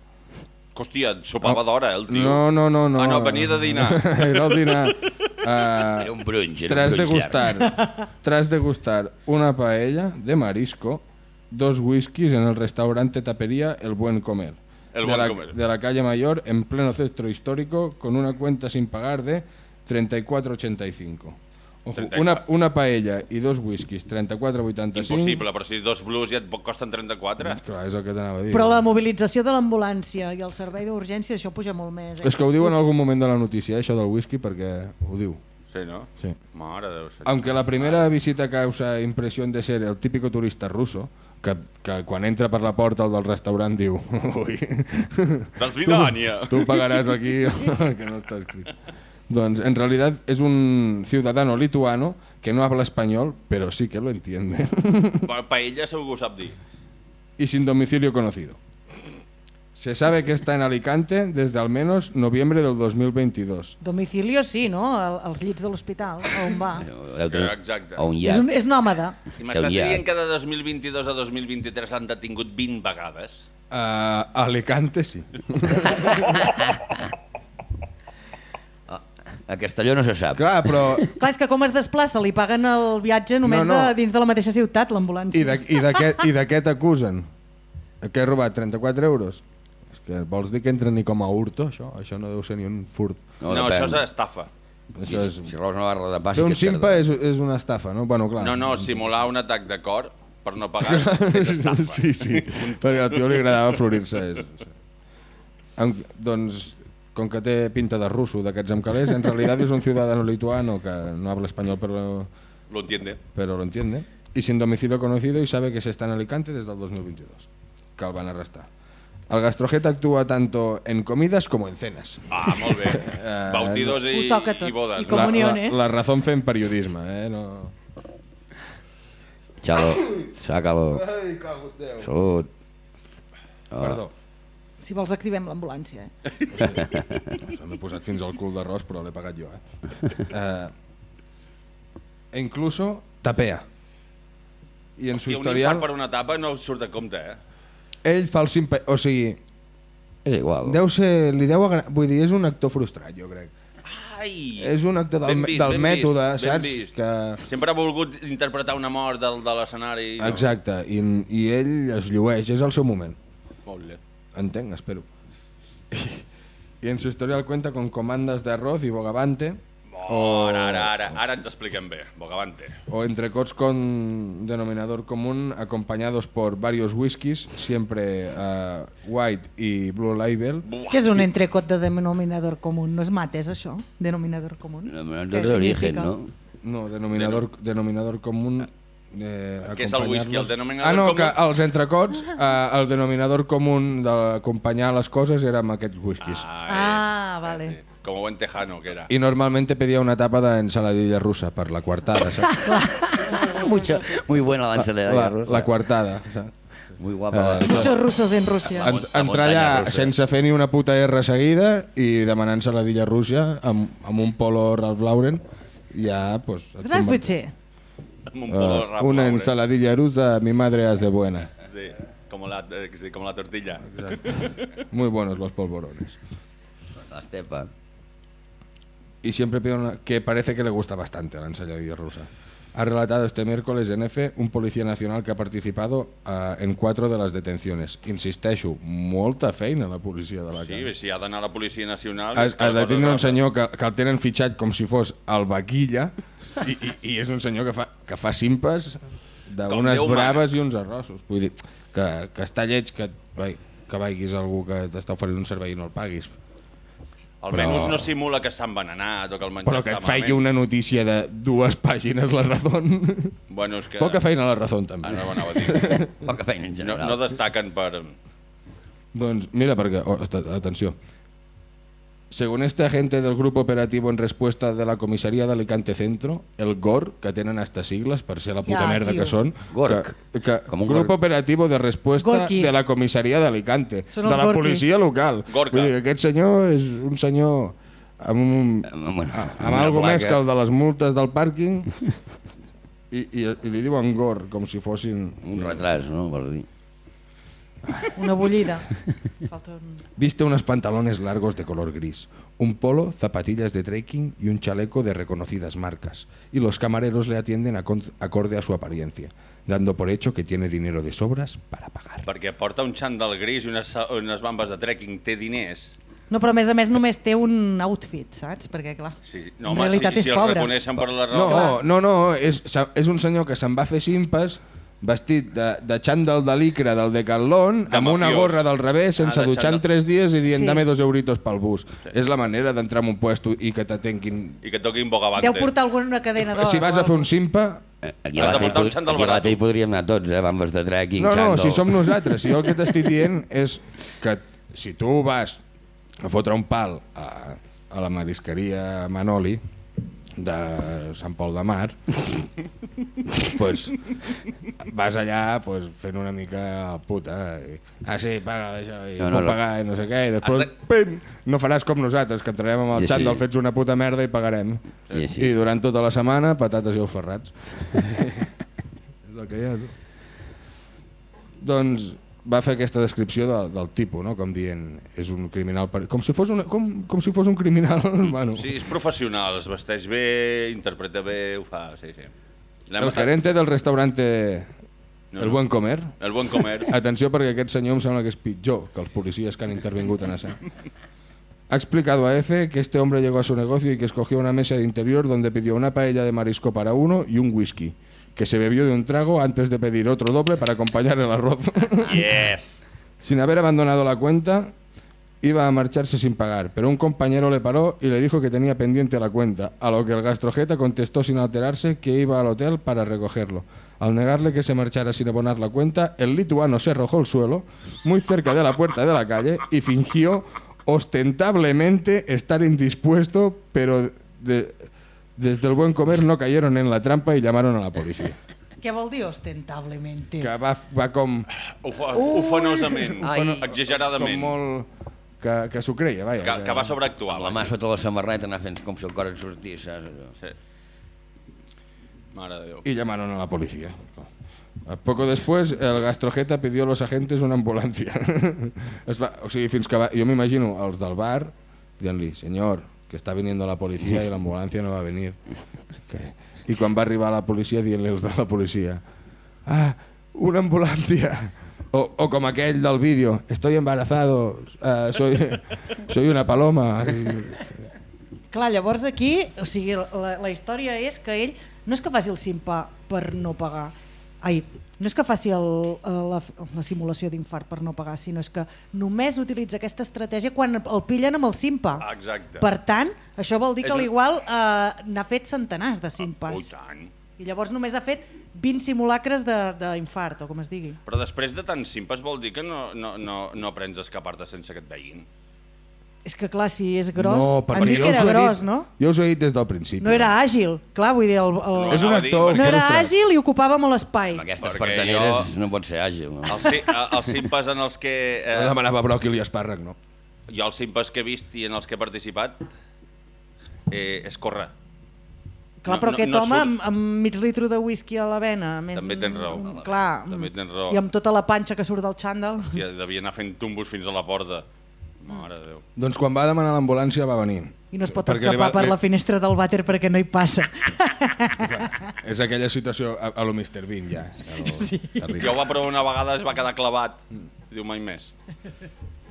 Hòstia, sopava d'hora, eh, el tio. No, no, no. no. Ah, no, venia de dinar. Era el dinar. Uh, Era un brunch, era tras un de brunch gustar, tras de gustar una paella de marisco, dos whiskies en el restaurante tapería El Buen Comer. El de Buen la, Comer. De la calle Mayor, en pleno centro histórico, con una cuenta sin pagar de 34,85. Ojo, 34. una, una paella i dos whiskies, 34,85. Impossible, però si dos blues ja et costen 34. Clar, és el que t'anava a dir. Però la mobilització de l'ambulància i el servei d'urgència, això puja molt més. Eh? És que ho diu en algun moment de la notícia, eh, això del whisky, perquè ho diu. Sí, no? Sí. Mare de Déu. senyor. Aunque la primera visita causa impresión de ser el típico turista ruso, que, que quan entra per la porta el del restaurant diu ui, Desvidània. tu pagaràs aquí que no està escrit. Doncs en realidad es un ciudadano lituano que no habla español, pero sí que lo entiende. Pa paella segur que ho sap dir. y sin domicilio conocido. Se sabe que está en Alicante desde al menos noviembre del 2022. Domicilio sí, no? El, els llits de l'hospital, on va. Exacte. O un És, un, és nòmada. I m'estàs dient que de 2022 a 2023 l'han detingut 20 vegades? Uh, Alicante sí. A Castelló no se sap. Clar, però Clar, és que com es desplaça? Li paguen el viatge només No, no. De, dins de la mateixa ciutat, I l'ambulància. i de què, i de què t'acusen? Que he robat 34 euros? És que vols dir que entra ni com a hurto, això? Això no deu ser ni un furt. No, no depèn. això és estafa. Si, Això és... si robes una barra de pa... sí Fer que un simpa és, és una estafa, no? Bueno, clar. No, no, simular un atac de cor per no pagar és estafa. Sí, sí, perquè al tio li agradava florir-se. És... En, doncs, com que té pinta de russo d'aquests amb calés, en realitat és un ciudadano lituano que no habla espanyol però, Lo entiende. pero lo entiende, y sin domicilio conocido y sabe que se está en Alicante desde el 2022, que el van arrestar. El gastrojeta actúa tanto en comidas como en cenas. Ah, molt bé. Bautidos i, i bodes. I com- Comuniones. La, la, la razón fent periodisme, eh? No... Xalo, sácalo. Salut. Perdó. Si vols activem l'ambulància. Eh? Se m'he posat fins al cul d'arròs, però l'he pagat jo. Eh? Eh, e incluso tapea. I en su I un historial, infart per una tapa no surt a compte, eh? ell fa el simpa... O sigui, És igual. deu ser, li deu agra... Vull dir, és un actor frustrat, jo crec. Ai! És un actor del, Ben vist, del ben mètode, vist, saps? vist. Que... Sempre ha volgut interpretar una mort del, de l'escenari. No. Exacte, i, i ell es llueix, és el seu moment. Molt bé. Entenc, espero. Y en su historial cuenta con comandas de arroz y bogavante, Oh, ara, ara, ara, ara ens expliquem bé. Bogavante. o entrecots con denominador común acompañados por varios whiskies, siempre eh, white y blue label. Buah, Què és un entrecot de denominador comú? No és mates, això? Denominador comú? Denominador de origen, no? No, denominador, denominador común Eh, Què és el whisky? El acompanyar-los- denominador ah, no, comú? que els entrecots, eh, el denominador comú d'acompanyar les coses era amb aquests whiskies. Ah, vale. Sí. Como buen tejano que era. Y normalmente pedía una tapa de ensaladilla rusa per la coartada, saps? Mucho, muy buena la ensalada La, rusa. la coartada, saps? Muy guapa. Eh, la- Muchos rusos en Rússia. En, la entrar muntanya allà russa. sense fer ni una puta R seguida i demanant ensaladilla russa amb, amb un polo Ralph Lauren ja pues, et Здравствуйте. Un Ralph una ensaladilla rusa mi madre hace buena. Sí, como la, eh, sí, como la tortilla. muy buenos los polvorones. La estepa. y siempre pido una, que parece que le gusta bastante la ensaladilla rusa ha relatado este miércoles en F un policía nacional que ha participado eh, en cuatro de las detenciones insisteixo, molta feina la policia de la Sí, Cana. si ha d'anar la Policia Nacional... ha, ha de tindre un senyor que, que el tenen fitxat com si fos el vaquilla i, i, i és un senyor que fa, que fa simpes d'unes braves i uns arrossos. Vull dir, que, que està lleig que, vai, que vagis algú que t'està oferint un servei i no el paguis. Almenys Però- no simula que s'ha envenenat o que el menjar Però que et faci malament. una notícia de dues pàgines la Razón. Bueno, és que... Poca feina a la Razón, també. Ara ho anava a dir. Poca feina en No, general. no destaquen per... Doncs mira, perquè... Oh, atenció. Según este agente del Grupo Operativo en respuesta de la Comisaría de Alicante Centro, el GOR, que tenen hasta sigles per ser la puta Ja, merda tio. que són, Gork. que, que Com un Grupo gork. Operativo de Respuesta Gorkis. de la Comisaría de Alicante, Són de la gorkis. policia local. Gorka. Vull dir que aquest senyor és un senyor amb, un, Amb una- amb una algo més placa. que el de les multes del pàrquing i, i, i li diuen GOR com si fossin... Un retras, no? Vols dir. Una bullida. Falta un... Viste unos pantalones largos de color gris, un polo, zapatillas de trekking y un chaleco de reconocidas marcas. Y los camareros le atienden acorde a su apariencia, dando por hecho que tiene dinero de sobras para pagar. Perquè porta un xandall gris i unes, sa- unes bambes de trekking, té diners. No, però a més a més només té un outfit, saps? Perquè, clar, Sí. en No, home, realitat si, és si el pobre. reconeixen per la raó... No, no, no, és, és un senyor que se'n va fer simpes vestit de, de xandall de licra del Decathlon De amb una gorra del revés sense Ah, de dutxar en tres dies i dient Sí. dame dos euritos pel bus. És la manera d'entrar en un puesto i que t'atenquin... I que toquin bogavante. Deu portar alguna cadena d'or. Si vas a fer un simpa, Aquí a l'Atei pod- l'Atei podríem anar tots, eh? Bambes de trekking, No, no, xandall. si som nosaltres. Si jo el que t'estic dient és que si tu vas a fotre un pal a, a la marisqueria Manoli de Sant Pol de Mar, pues, vas allà pues, fent una mica puta. I, ah, sí, paga això, i No, no, no, pagar, i no sé què, i després, Has pim, no faràs com nosaltres, que entrarem amb el sí, xandall sí. fets una puta merda i pagarem. Sí, sí. I durant tota la setmana, patates i ous ferrats. és el que hi ha, tu. Doncs va fer aquesta descripció del, del tipus, no? com dient, és un criminal... Per... Com, si fos una, com, com si fos un criminal, bueno. Sí, és professional, es vesteix bé, interpreta bé, ho fa, sí, sí. El gerente del restaurante No, El. Buen Comer, El buen comer. Atenció perquè aquest senyor em sembla que és pitjor que els policies que han intervingut en esa. Ha explicado a EFE que este hombre llegó a su negocio y que escogió una mesa de interior donde pidió una paella de marisco para uno y un whisky, que se bebió de un trago antes de pedir otro doble para acompañar el arroz. Yes! Sin haber abandonado la cuenta, iba a marcharse sin pagar, pero un compañero le paró y le dijo que tenía pendiente la cuenta, a lo que el gastrojeta contestó sin alterarse que iba al hotel para recogerlo. Al negarle que se marchara sin abonar la cuenta, el lituano se arrojó al suelo, muy cerca de la puerta de la calle, y fingió ostentablemente estar indispuesto, pero de- desde el buen comer no cayeron en la trampa y llamaron a la policía. Què vol dir ostentablement? Que va, va com... Ufa, ufanosament, Ai. exageradament. Com molt... Que, que s'ho creia, vaja. Que, que va sobreactuar. La mà vaja. sota la samarreta anar fent com si el cor et sortís, saps? Allò. Sí. Mare de Déu. Y llamaron a la policía. Poco después, el gastrojeta pidió a los agentes una ambulancia. es va, o sigui, fins que va, jo m'imagino els del bar dient-li, senyor, que està viniendo la policia i l'ambulància no va a venir. Que... I quan va arribar la policia, dient-li els de la policia, ah, una ambulancia. O, o com aquell del vídeo, estoy embarazado, uh, soy, soy una paloma. I, Clar, llavors aquí, o sigui, la, la història és que ell no és que faci el simpa per no pagar, ai, no és que faci el, la, la simulació d'infart per no pagar, sinó és que només utilitza aquesta estratègia quan el pillen amb el simpa. Ah, Exacte. Per tant, això vol dir És que un- l'igual eh, n'ha fet centenars de Oh, simpes. i tant. I llavors només ha fet 20 simulacres de- d'infart, o com es digui. Però després de tants simpes vol dir que no, no, no, no aprens a escapar-te sense que et veguin. És que clar, si és gros, no, jo que era gros, dit, no? Jo us ho he dit des del principi. No era àgil, clar, vull dir, el, el, És un a actor no era àgil i ocupava molt espai. Amb aquestes Perquè fartaneres jo- no pot ser àgil. No? Els, si, eh, els simpes en els que... Eh... Eh, demanava bròquil i espàrrec, no? jo els simpes que he vist i en els que he participat eh, és córrer. Clar, No- però no- aquest no home surt. amb, amb mig litro de whisky a la vena, més, També tens raó. mm, Clar, També tens raó. i amb tota la panxa que surt del xandall. I devia anar fent tumbos fins a la porta. Mare de Déu. Doncs quan va demanar l'ambulància va venir. I no es pot Perquè escapar va- per li- la finestra del vàter perquè no hi passa. És aquella situació a, a lo Mr. Bean, ja. Sí. Ja ho va provar una vegada, es va quedar clavat. Diu mai més.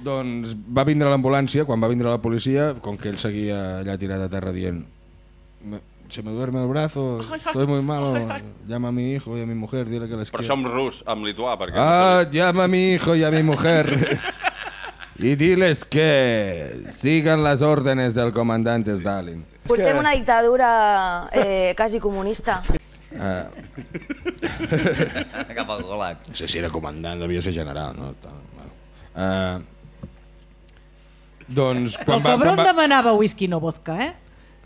Doncs va vindre l'ambulància, quan va vindre la policia, com que ell seguia allà tirat a terra dient "Me- se me duerme el brazo, estoy muy malo, llama a mi hijo y a mi mujer, dile que les Però quiero". això en rus, en lituà, perquè... Ah, llama a mi hijo y a mi mujer. y diles que sigan las órdenes del comandante Stalin. Portem una dictadura eh, quasi comunista. Uh, Cap al golag. no sé si era comandant, devia ser general, no? Tal, Bueno. Uh, doncs, quan el va, cabron quan va, demanava whisky, no vodka, eh?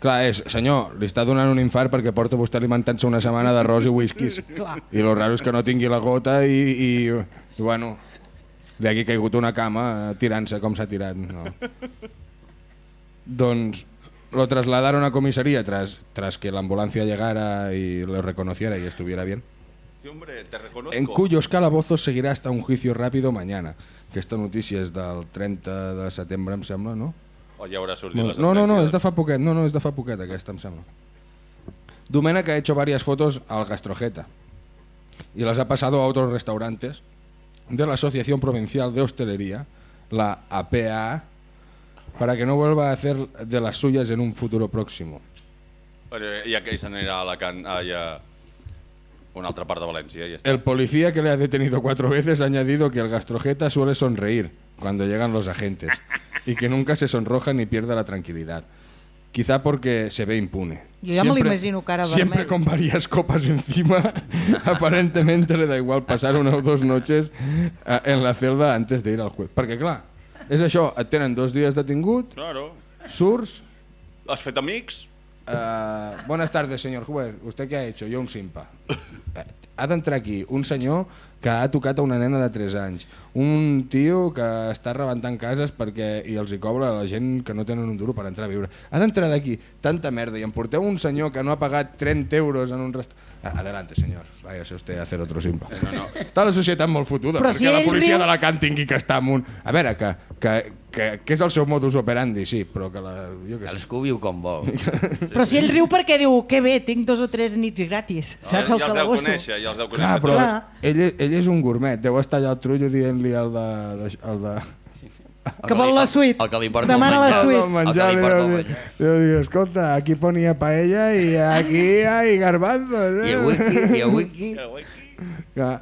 Clar, és, senyor, li està donant un infart perquè porta vostè alimentant-se una setmana d'arròs i whiskies. Clar. I lo raro és que no tingui la gota i, i, i bueno, li hagi caigut una cama eh, tirant-se com s'ha tirat. No. doncs lo trasladaron a comisaría tras, tras que la ambulancia llegara y lo reconociera y estuviera bien. Sí, hombre, te reconozco. En cuyos calabozos seguirá hasta un juicio rápido mañana. Aquesta notícia és del 30 de setembre, em sembla, no? O ja haurà sortit No, la no, no, no, és de fa poquet, no, no, és de fa poquet aquesta, em sembla. Domènech ha hecho varias fotos al gastrojeta y las ha pasado a otros restaurantes de la Asociación Provincial de Hostelería, la APA, para que no vuelva a hacer de las suyas en un futuro próximo. Ja que se n'anirà a Alacant, allà a una altra part de ja està. El policía que le ha detenido cuatro veces ha añadido que el gastrojeta suele sonreír cuando llegan los agentes y que nunca se sonroja ni pierde la tranquilidad. Quizá porque se ve impune. Yo ya me lo imagino cara Siempre vermell. con varias copas encima. Aparentemente le da igual pasar una o dos noches eh, en la celda antes de ir al juez. Perquè clar, és això, et tenen dos dies detingut, Claro. surts, Has fet amics? Eh, buenas tardes, señor juez. ¿Usted qué ha hecho? Yo un simpa. Eh, Ha d'entrar aquí un senyor que ha tocat a una nena de 3 anys, un tio que està rebentant cases perquè i els hi cobra a la gent que no tenen un duro per entrar a viure. Ha d'entrar d'aquí tanta merda i em porteu un senyor que no ha pagat 30 euros en un restaurant... Adelante, senyor. Váyase usted a hacer otro simpa. No, no. Està la societat molt fotuda, Però perquè si la ell policia riu- de Alacant tingui que estar amunt. A veure, que, que, que, que és el seu modus operandi, sí, però que la... Jo sé. Cadascú viu com vol. Però si ell riu perquè diu, que bé, tinc dos o tres nits gratis, saps, ja, al ja els deu calabosso. conèixer, ja els deu conèixer. Clar, però Clar. ell, ell és un gourmet, deu estar allà al trullo dient-li al de... de, al de Que vol la suite. El que li porta Demana el la menjar. suite. al menjar, El que li porta el deu dir, escolta, aquí ponia paella i aquí hay garbanzos. I Eh? el wiki, i el wiki. Clar,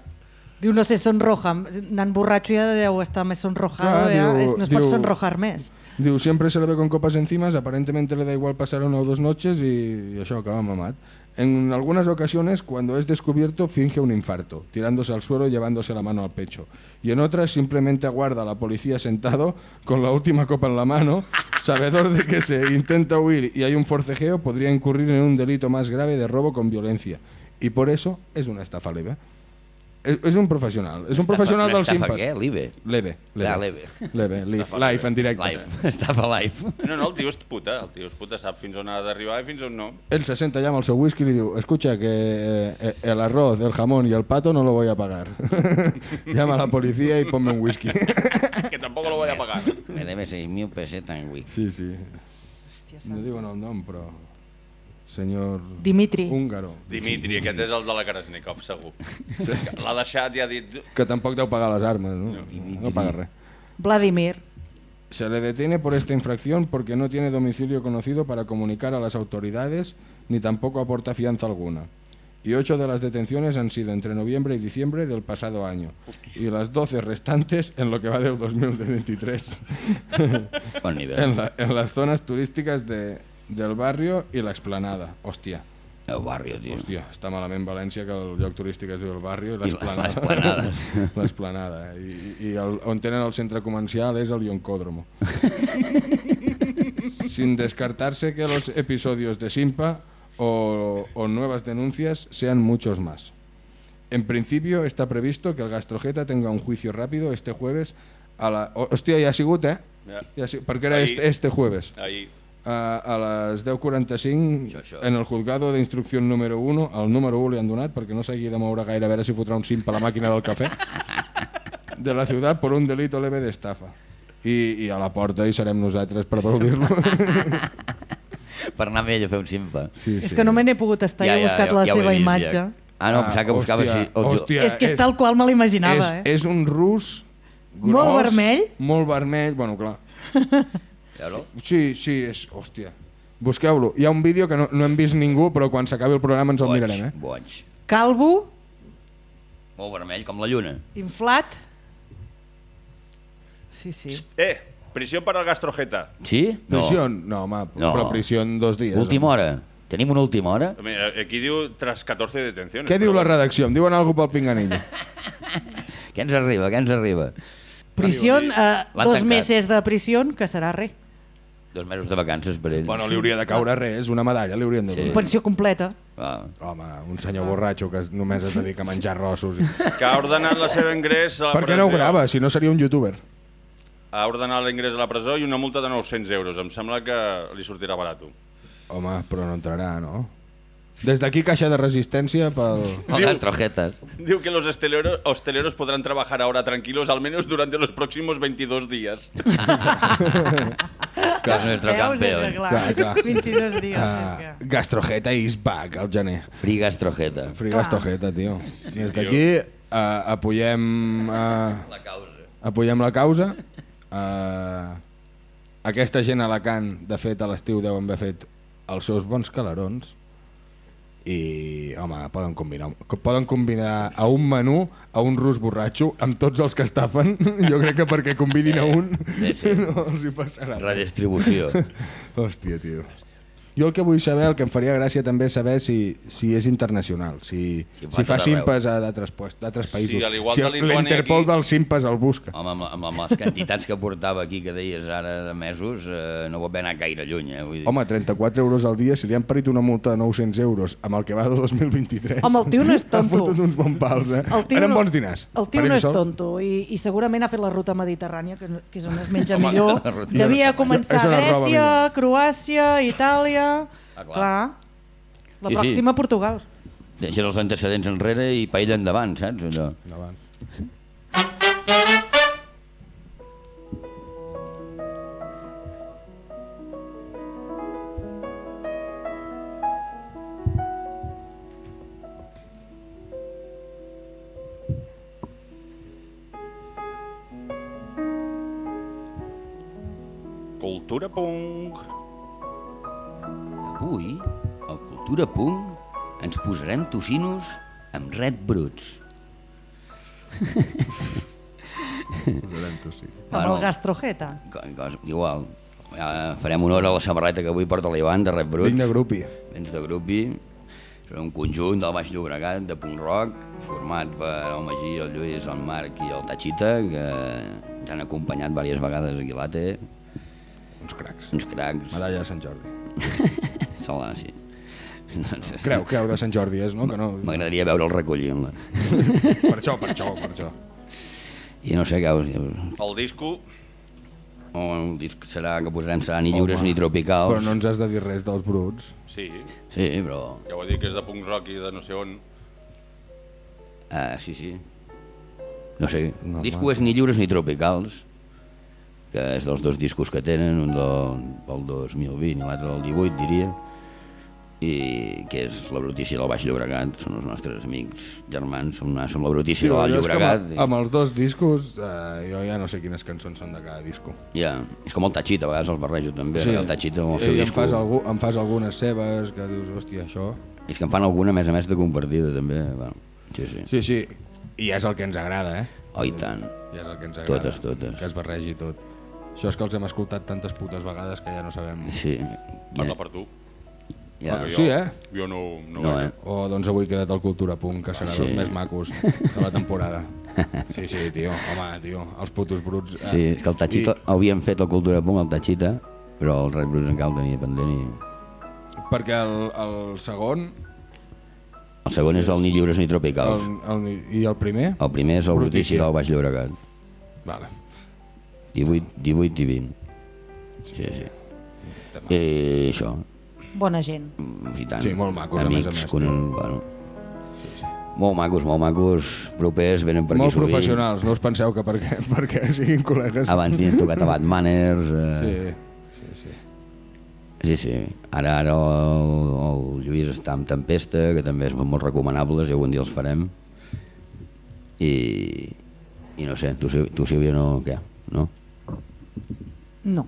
Diu, no sé, sonroja. Anant borratxo ja deu estar més sonrojado, Clar, ja. diu- no es pot diu- sonrojar més. Diu, siempre se le ve con copas encima, aparentemente le da igual pasar una o dos noches y, y això acaba mamat. En algunas ocasiones, cuando es descubierto, finge un infarto, tirándose al suelo y llevándose la mano al pecho. Y en otras, simplemente aguarda a la policía sentado, con la última copa en la mano, sabedor de que se intenta huir y hay un forcejeo, podría incurrir en un delito más grave de robo con violencia. y por eso es una estafa leve. És, un professional, és un professional dels estafa simpes. què? L'IBE? Leve, leve. Leve. Leve, live, live en directe. Live. Estafa live. No, no, el tio és puta, el tio és puta, sap fins on ha d'arribar i fins on no. Él se senta, llama al seu whisky y le digo, escucha que eh, el arroz, el jamón y el pato no lo voy a pagar. llama a la policía y ponme un whisky. Que tampoco lo voy a pagar. Me debe 6.000 pesetas en Wix. sí, sí. No digo no el nom, però... Senyor... Dimitri. Húngaro. Dimitri, aquest és el de la Karasnikov, segur. L'ha deixat i ha dit... Que tampoc deu pagar les armes, no? No paga res. Vladimir. Se le detiene por esta infracción porque no tiene domicilio conocido para comunicar a las autoridades ni tampoco aporta fianza alguna. Y ocho de las detenciones han sido entre noviembre y diciembre del pasado año. Y las 12 restantes en lo que va del 2023. Bon nivell. en, la- en las zonas turísticas de, del barrio y la explanada. Hòstia, El barri, tio. hòstia, està malament València que el lloc turístic es diu el barrio i I les- l'esplanada. L'esplanada. I, i el, on tenen el centre comercial és el Ioncódromo. Sin descartarse que los episodios de Simpa o, o nuevas denuncias sean muchos más. En principio está previsto que el Gastrojeta tenga un juicio rápido este jueves a la... Hòstia, ja ha sigut, eh? Ja. Ja ha sigut, perquè era este, este jueves. Ahir. A, a les 10.45 Això, això. en el juzgado d'instrucció número 1 el número 1 li han donat perquè no s'hagi de moure gaire a veure si fotrà un simp a la màquina del cafè de la ciutat per un delito leve d'estafa I, i a la porta hi serem nosaltres per aplaudir-lo Per anar amb ell a fer un simpa. sí, És que no me n'he pogut estar i he buscat la ho he seva vist, imatge. Ja. Ah, no, pensava que buscava... hòstia, si, el, hòstia, és que és tal qual me l'imaginava, és, eh? és un rus Molt gros, vermell? molt vermell, bueno clar Veure-ho? sí, sí, és, hòstia busqueu-lo, hi ha un vídeo que no, no hem vist ningú però quan s'acabi el programa ens el Boig, mirarem eh? boig. Calvo, Molt vermell, com la lluna. inflat... Sí, sí. Eh, prisió per al gastrojeta. Sí? No. Prisió? No, home, No. però prisió en dos dies. Última hora. Tenim una última hora? Mira, Aquí diu tras 14 detenciones. Què diu però la bueno. redacció? Em diuen alguna pel pinganillo. Què ens arriba? Què ens arriba? Prisió, eh, dos mesos de prisió, que serà res. Dos mesos de vacances per ell. Bueno, li hauria de caure res, una medalla li haurien de Sí. donar. Pensió completa. Ah. Home, un senyor borratxo que només es dedica a menjar rossos. I... Que ha ordenat la seva ingrés a la Per què no ho grava? Si no seria un youtuber. Ha ordenat l'ingrés a la presó i una multa de 900 euros. Em sembla que li sortirà barat. Home, però no entrarà, no? Des d'aquí caixa de resistència pel... El gastrojetas. Diu que los hosteleros, hosteleros podrán trabajar ahora tranquilos al menos durante los próximos 22 días. Que és nuestro Veus? És que, campeón. clar, Clar, clar. 22 dies. Uh, és que... gastrojeta is back al gener. Free gastrojeta. Free gastrojeta, tio. Des d'aquí uh, apoyem... Uh, La causa. apoyem la causa. Uh, aquesta gent a Alacant, de fet, a l'estiu deuen haver fet els seus bons calarons i, home, poden combinar, poden combinar a un menú, a un rus borratxo, amb tots els que estafen. Jo crec que perquè convidin a un Sí, sí. no els hi passarà. Redistribució. Hòstia, tio. Jo el que vull saber, el que em faria gràcia també és saber si, si és internacional, si, Si si, fa simpes a d'altres països. igual si l'Interpol aquí- dels simpes el busca. Home, amb, amb, amb les quantitats que portava aquí, que deies ara de mesos, eh, no pot haver anat gaire lluny. Eh? Vull dir, Home, 34 euros al dia, si li han parit una multa de 900 euros amb el que va de 2023... Home, el tio no és Ha tonto. fotut uns bons pals, eh? El tio Eren no- bons diners. El tio no és sol. tonto i, i segurament ha fet la ruta mediterrània, que, que és on es menja Home, millor. Devia començar a Grècia. Croàcia, Itàlia... Ah, clar. clar. La Sí, sí. pròxima, Portugal. Deixes els antecedents enrere i paella endavant, saps? Allò. Endavant. Cultura punk. Avui, al Cultura Punk, ens posarem tocinos amb red bruts. Amb el gastrojeta. Igual. Ja farem honor a la samarreta que avui porta l'Ivan de Red Bruts. Vinc de grupi. Vens de grupi. Són un conjunt del Baix Llobregat de punk rock, format per el Magí, el Lluís, el Marc i el Tachita, que ens han acompanyat diverses vegades aquí a l'ATE. Uns cracs. Uns cracs. Medalla de Sant Jordi. Solà, sí. No sé, Creu, creu de Sant Jordi és, no? Que no... M'agradaria veure'l recollint-la. Per això, per això, per això. I no sé què us... El disco, O el disc serà que posarem serà ni lliures ni tropicals. Però no ens has de dir res dels bruts. sí, Sí, però... ja ho he dit que és de punk rock i de no sé on. Ah, sí, sí. No sé, el disco és ni lliures ni tropicals, que és dels dos discos que tenen, un del, del 2020 i l'altre del 18, diria, i que és la brutícia del Baix Llobregat, són els nostres amics germans, som, som la brutícia del és que Llobregat. amb, amb els dos discos, eh, jo ja no sé quines cançons són de cada disco. i, ja, és com el Tachita, a vegades els barrejo també, sí. el Tachita amb el seu I em disco. fas, algú, em fas algunes seves que dius, hòstia, això... És que en fan alguna, a més a més, de compartida, també. Bueno, sí, sí. Sí, sí, i és el que ens agrada, eh? Oh, i tant. Ja és el que ens agrada. Totes, totes. Que es barregi tot. Això és que els hem escoltat tantes putes vegades que ja no sabem... Sí. Parla Ja, per tu. Ja. Sí, jo, eh? Jo no, no, No, eh? O doncs avui quedat el Cultura Punk, que serà Sí. dels més macos de la temporada. Sí, sí, tio, home, tio, els putos bruts... eh, Sí, és que el Tachita, I... havíem fet la cultura punk, el Tachita, però el Red Blues encara el tenia pendent i... Perquè el, el segon El segon és el Ni lliures ni el, tropicals. el, i el primer... El primer és el Brutícia. Brutícia del Baix Llobregat. Vale. 18, 18 i 20. Sí, sí. I això, Bona gent. i tant. Sí, molt macos, a més a Amics, més, con... bueno. Molt macos, molt macos, propers, venen per aquí Molt sovint. professionals, no us penseu que perquè, perquè siguin col·legues... Abans havien tocat a Bad Manners. Eh... Sí, sí, sí. Sí, sí. Ara, ara el, el Lluís està amb Tempesta, que també és molt recomanables, i algun dia els farem. I, i no sé, tu, tu Sílvia, no, què? No? No.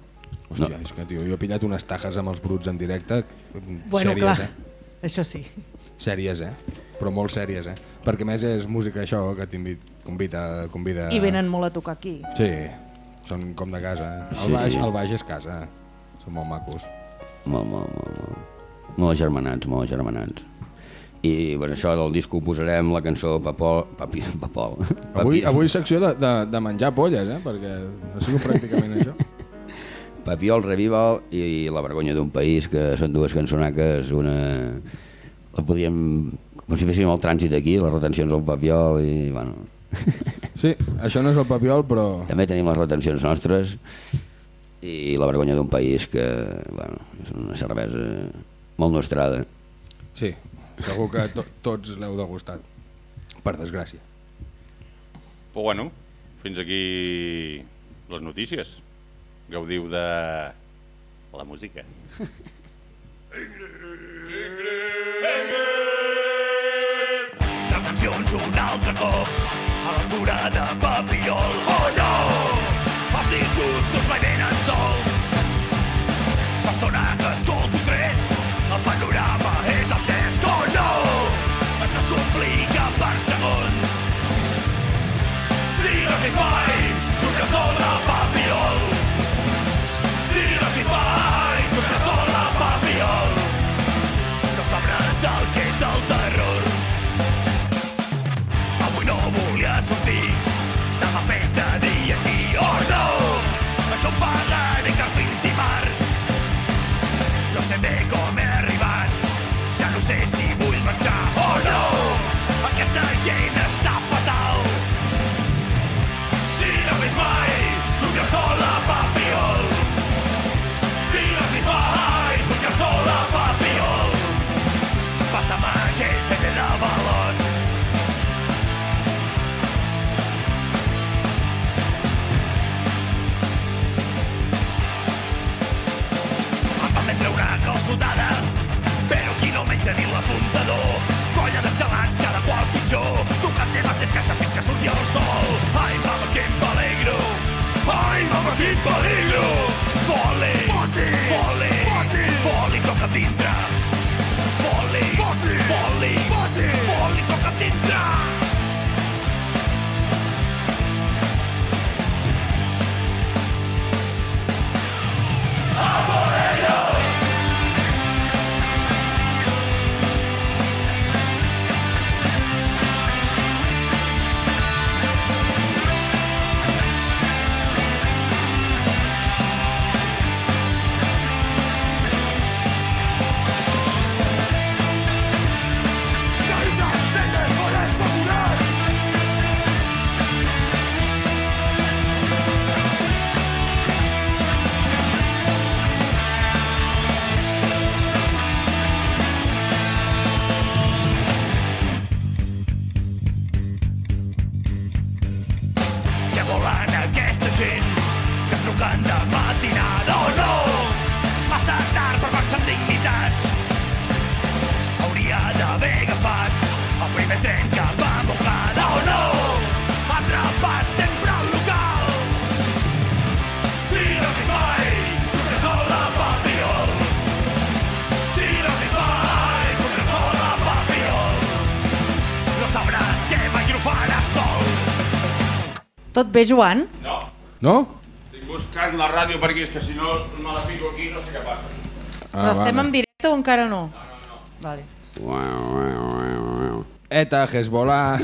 Hòstia, No. és que, tio, jo he pillat unes tajes amb els bruts en directe, Bueno, sèries, clar, eh? això sí. Sèries, eh? Però molt sèries, eh? Perquè més és música això, que t'invita, convida, convida... I venen molt a tocar aquí. Sí, són com de casa. eh? El Sí, baix, sí. el baix és casa, són molt macos. Molt, molt, molt, molt. Molt germanats, molt germanats. I bueno, això del disc ho posarem la cançó Papol... Papi, Papol. Avui, avui secció de, de, de menjar polles, eh? Perquè ha sigut pràcticament això. Papiol, Revival i La vergonya d'un país, que són dues cançonaques, una... La podíem... Com si féssim el trànsit aquí, les retencions al Papiol i... Bueno, Sí, això no és el papiol, però... també tenim les retencions nostres i La vergonya d'un país, que bueno, és una cervesa molt nostrada. Sí, segur que to, tots l'heu degustat. Per desgràcia. Però bueno, fins aquí les notícies. Gaudiu de la música. Retencions un altre cop a l'altura de Papiol. Oh no! Els disgustos mai venen sols. Fa estona que escolto trets, el panorama sé gelats, cada qual pitjor. Tocant temes d'escaixa fins que surti el sol. Ai, mama, quin peligro. Ai, mama, quin peligro. Foli, foli, foli, foli, foli, toca dintre. Foli, foli, foli, foli, foli, toca dintre. ve Joan? No. No? Estic buscant la ràdio per aquí, és que si no me la fico aquí no sé què passa. Ah, Però estem vale. en directe o encara no? No, no, no. no. Vale. Uau, uau, uau, uau. Eta, Hezbollah...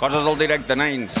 Coses del directe, nens.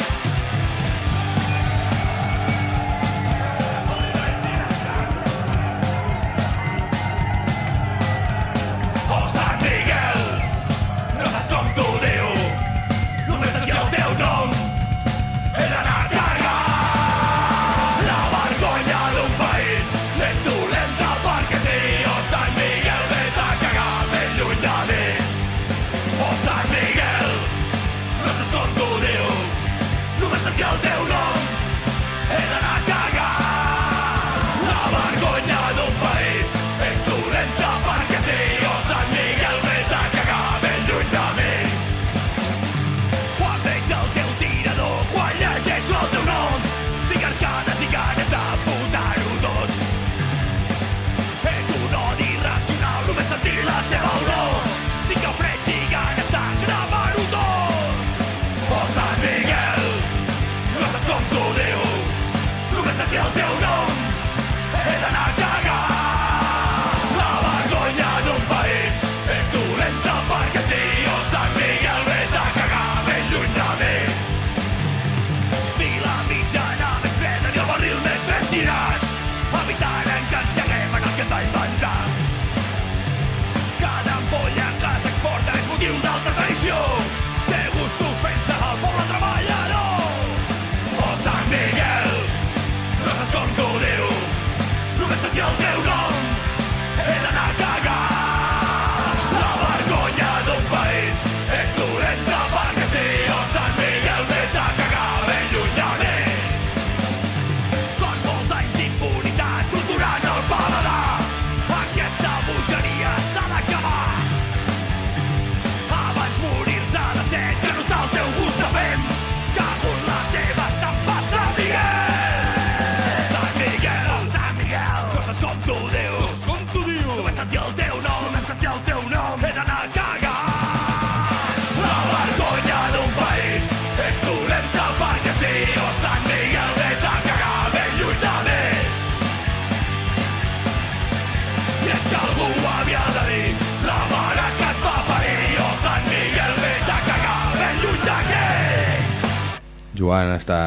Joan està...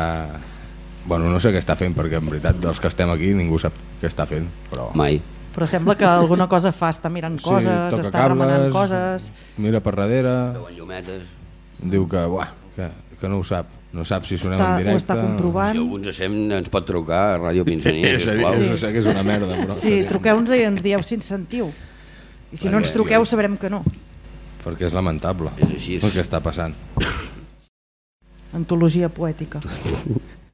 Bueno, no sé què està fent, perquè en veritat dels que estem aquí ningú sap què està fent, però... Mai. Però sembla que alguna cosa fa, està mirant sí, coses, està cables, remenant coses... Mira per darrere... Llumetes... Diu que, buah, que, que no ho sap. No sap si sonem està, en directe... Està comprovant. Si algú ens sent, ens pot trucar a Ràdio Pinsoní. sí, sí. sí. sé que és una merda. Però sí, truqueu-nos i ens dieu si ens sentiu. I si perquè, no ens truqueu sabrem que no. Perquè és lamentable és així. el que està passant. Antologia poètica.